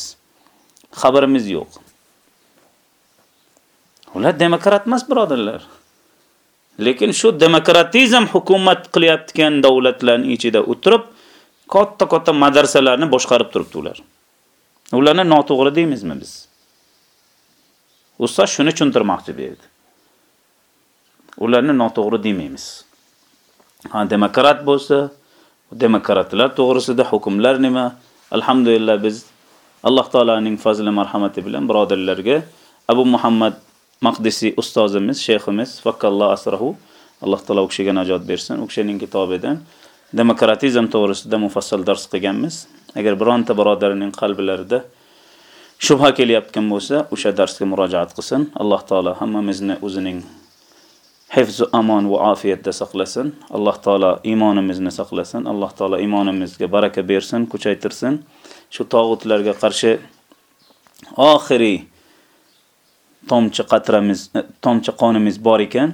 Xabarimiz yo'q. Ular demokrat emas, birodarlar. Lekin shu demokratizm hukumat qilyaptigan davlatlarning ichida o'tirib, katta-katta madrasalarni boshqarib turibdi ular. Ularni noto'g'ri deymizmi biz? Ustoz shuni tushuntirmoqchi berdi. Ularni noto'g'ri demaymiz. Ha, demokrat bo'lsa, demokratlar to'g'risida hukmlar nima? Alhamdulillah biz Alloh taolaning fazli marhamati bilan birodarlarga Abu Muhammad Maqdisi ustozimiz, shayximiz, fakkalloh asrahu, Alloh taolo u kishiga najot bersin. U kishining kitobidan demokratizm to'g'risida mufassal dars qilganmiz. Agar bironta birodarining qalblarida shubha kelayotgan bo'lsa, o'sha darsga murojaat qilsin. Alloh taolo hammamizni o'zining حفظ أمان وعافية دسقلسن الله تعالى إيمان مز نسقلسن الله تعالى إيمان مز بركة بيرسن كوچايترسن شو طاغوت لرغا قرشي آخري. تومچ قطرة مز تومچ قون مز باركن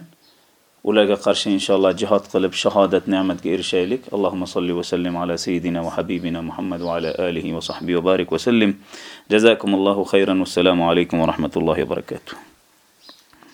ولرغا قرشي إن شاء الله جهاد قلب شهادت نعمت ايرشايليك اللهم صل وسلم على سيدنا وحبيبنا محمد وعلى آله وصحبه وبارك وسلم. جزاكم الله خيرا والسلام عليكم ورحمة الله وبركاته.